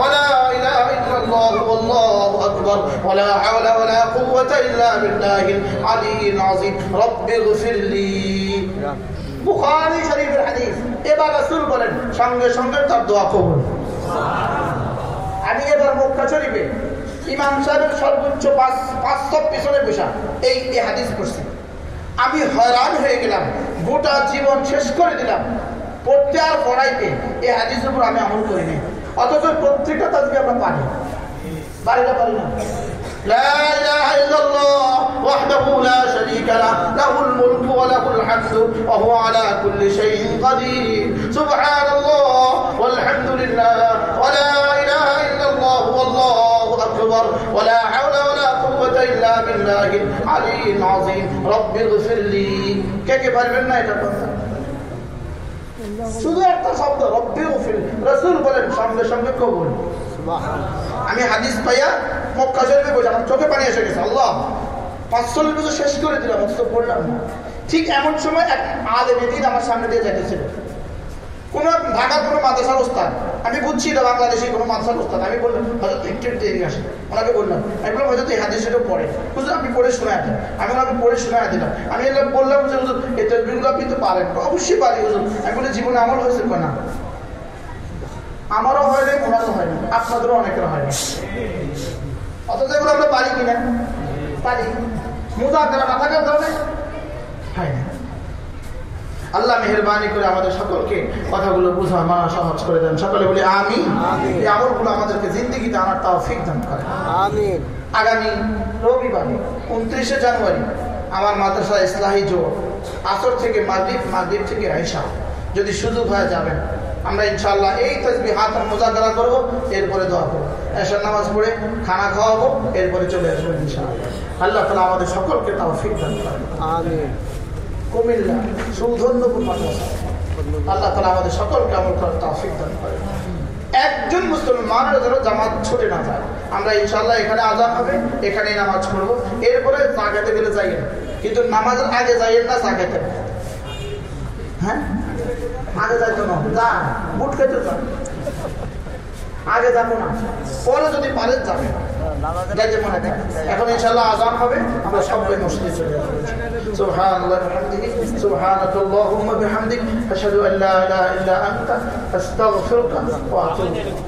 S1: ولا إله إلا الله والله أكبر ولا حول ولا قوة إلا بالله العلي العظيم رب اغفر لي বুখারী শরীফের হাদিস এবার রাসূল বলেন সঙ্গে সঙ্গে তার দোয়া কবুল আমি এবার মক্কা শরীফে ইমাম সাহেব সর্বোচ্চ পাঁচ পাঁচশো পিছনে বসা। এই হাদিস করছে আমি হয়রান হয়ে গেলাম, গোটা জীবন শেষ করে দিলাম। পড়তে আর পড়াইতে এই হাদিসের উপর আমি আমল করি নি অথচ পত্রিকা তাজবি আমরা পারি। বাড়িটা পারি না? لا أكبر ولا حول ولا قوة إلا بالله العلي العظيم رب اغفر لي কে কে পারবেন না এটা কথা শুধু একটা শব্দ রব্বি গফির রসুল বলেন সঙ্গে সঙ্গে কবুল আমি হাদিস পাইয়া মক্কা শরীফে বসে আমার চোখে পানি এসে গেছে আল্লাহ পাঁচশো বছর শেষ করে দিলাম অথচ পড়লাম না ঠিক এমন সময় এক আলেম এদিন আমার সামনে দিয়ে যাইতেছিল কোন ঢাকার কোনো মাদ্রাসার ওস্তাদ, আমি বুঝছি এটা বাংলাদেশি কোনো মাদ্রাসার ওস্তাদ, আমি বললাম হয়তো একটু একটু এদিকে আসে ওনাকে বললাম, আমি বললাম হয়তো এই হাদিস সেটাও পড়ে বুঝলো আপনি পড়ে শোনা দেন। আমি ওনাকে পড়ে শোনা দিলাম। আমি এলাম, বললাম যে, হুজুর, এই তসবিগুলো আপনি তো পারেন। অবশ্যই পারি, হুজুর। আমি বলি, জীবনে আমল হয়েছে না? আমারও হয় নাই ওনারও হয় না আপনাদেরও অনেকের হয় না অথচ এগুলো আমরা পারি কিনা? পারি। মুদা করা না থাকার কারণে হয় না আল্লাহ মেহরবানি করে আমাদের সকলকে কথাগুলো বুঝা মানা সহজ করে দেন। সকলে বলি আমি এই আমলগুলো আমাদেরকে জিন্দিগিতে আনার তাও ফিক দান করে আগামী রবিবারে উনত্রিশে জানুয়ারি আমার মাদ্রাসা ইসলাহি জোর আসর থেকে মাদ্রিব মাদ্রিব থেকে আইসা। যদি সুযোগ হয়ে যাবেন আমরা ইনশাল্লাহ এই তসবি হাত আর মোজাকরা করব এরপরে দোয়া করব। এসার নামাজ পড়ে খানা খাওয়াবো এরপরে চলে আসব ইনশাআল্লাহ। আল্লাহ তালা আমাদের সকলকে তাও ফিক দান করে
S2: আমিন।
S1: কুমিল্লা, সুধন্যপুর আল্লাহ তালা আমাদের সকলকে আমল করার তাফিক দান করে একজন মুসলমানের যেন জামাত ছুটে না যায়। আমরা ইনশাল্লাহ এখানে আজান হবে, এখানে নামাজ পড়ব। এরপরে খেতে গেলে যাই না। কিন্তু নামাজের আগে যাইয়েন না খেতে হ্যাঁ? আগে যাইতো না। যা, বুট খেতে যান আগে যাবো না পরে যদি পারেন যাবে যাইতে মনে থাকে এখন ইনশাল্লাহ আজান হবে আমরা সবাই মসজিদে চলে যাবো سبحان الله وبحمده سبحانك اللهم وبحمدك أشهد أن لا إله إلا أنت أستغفرك وأتوب إليك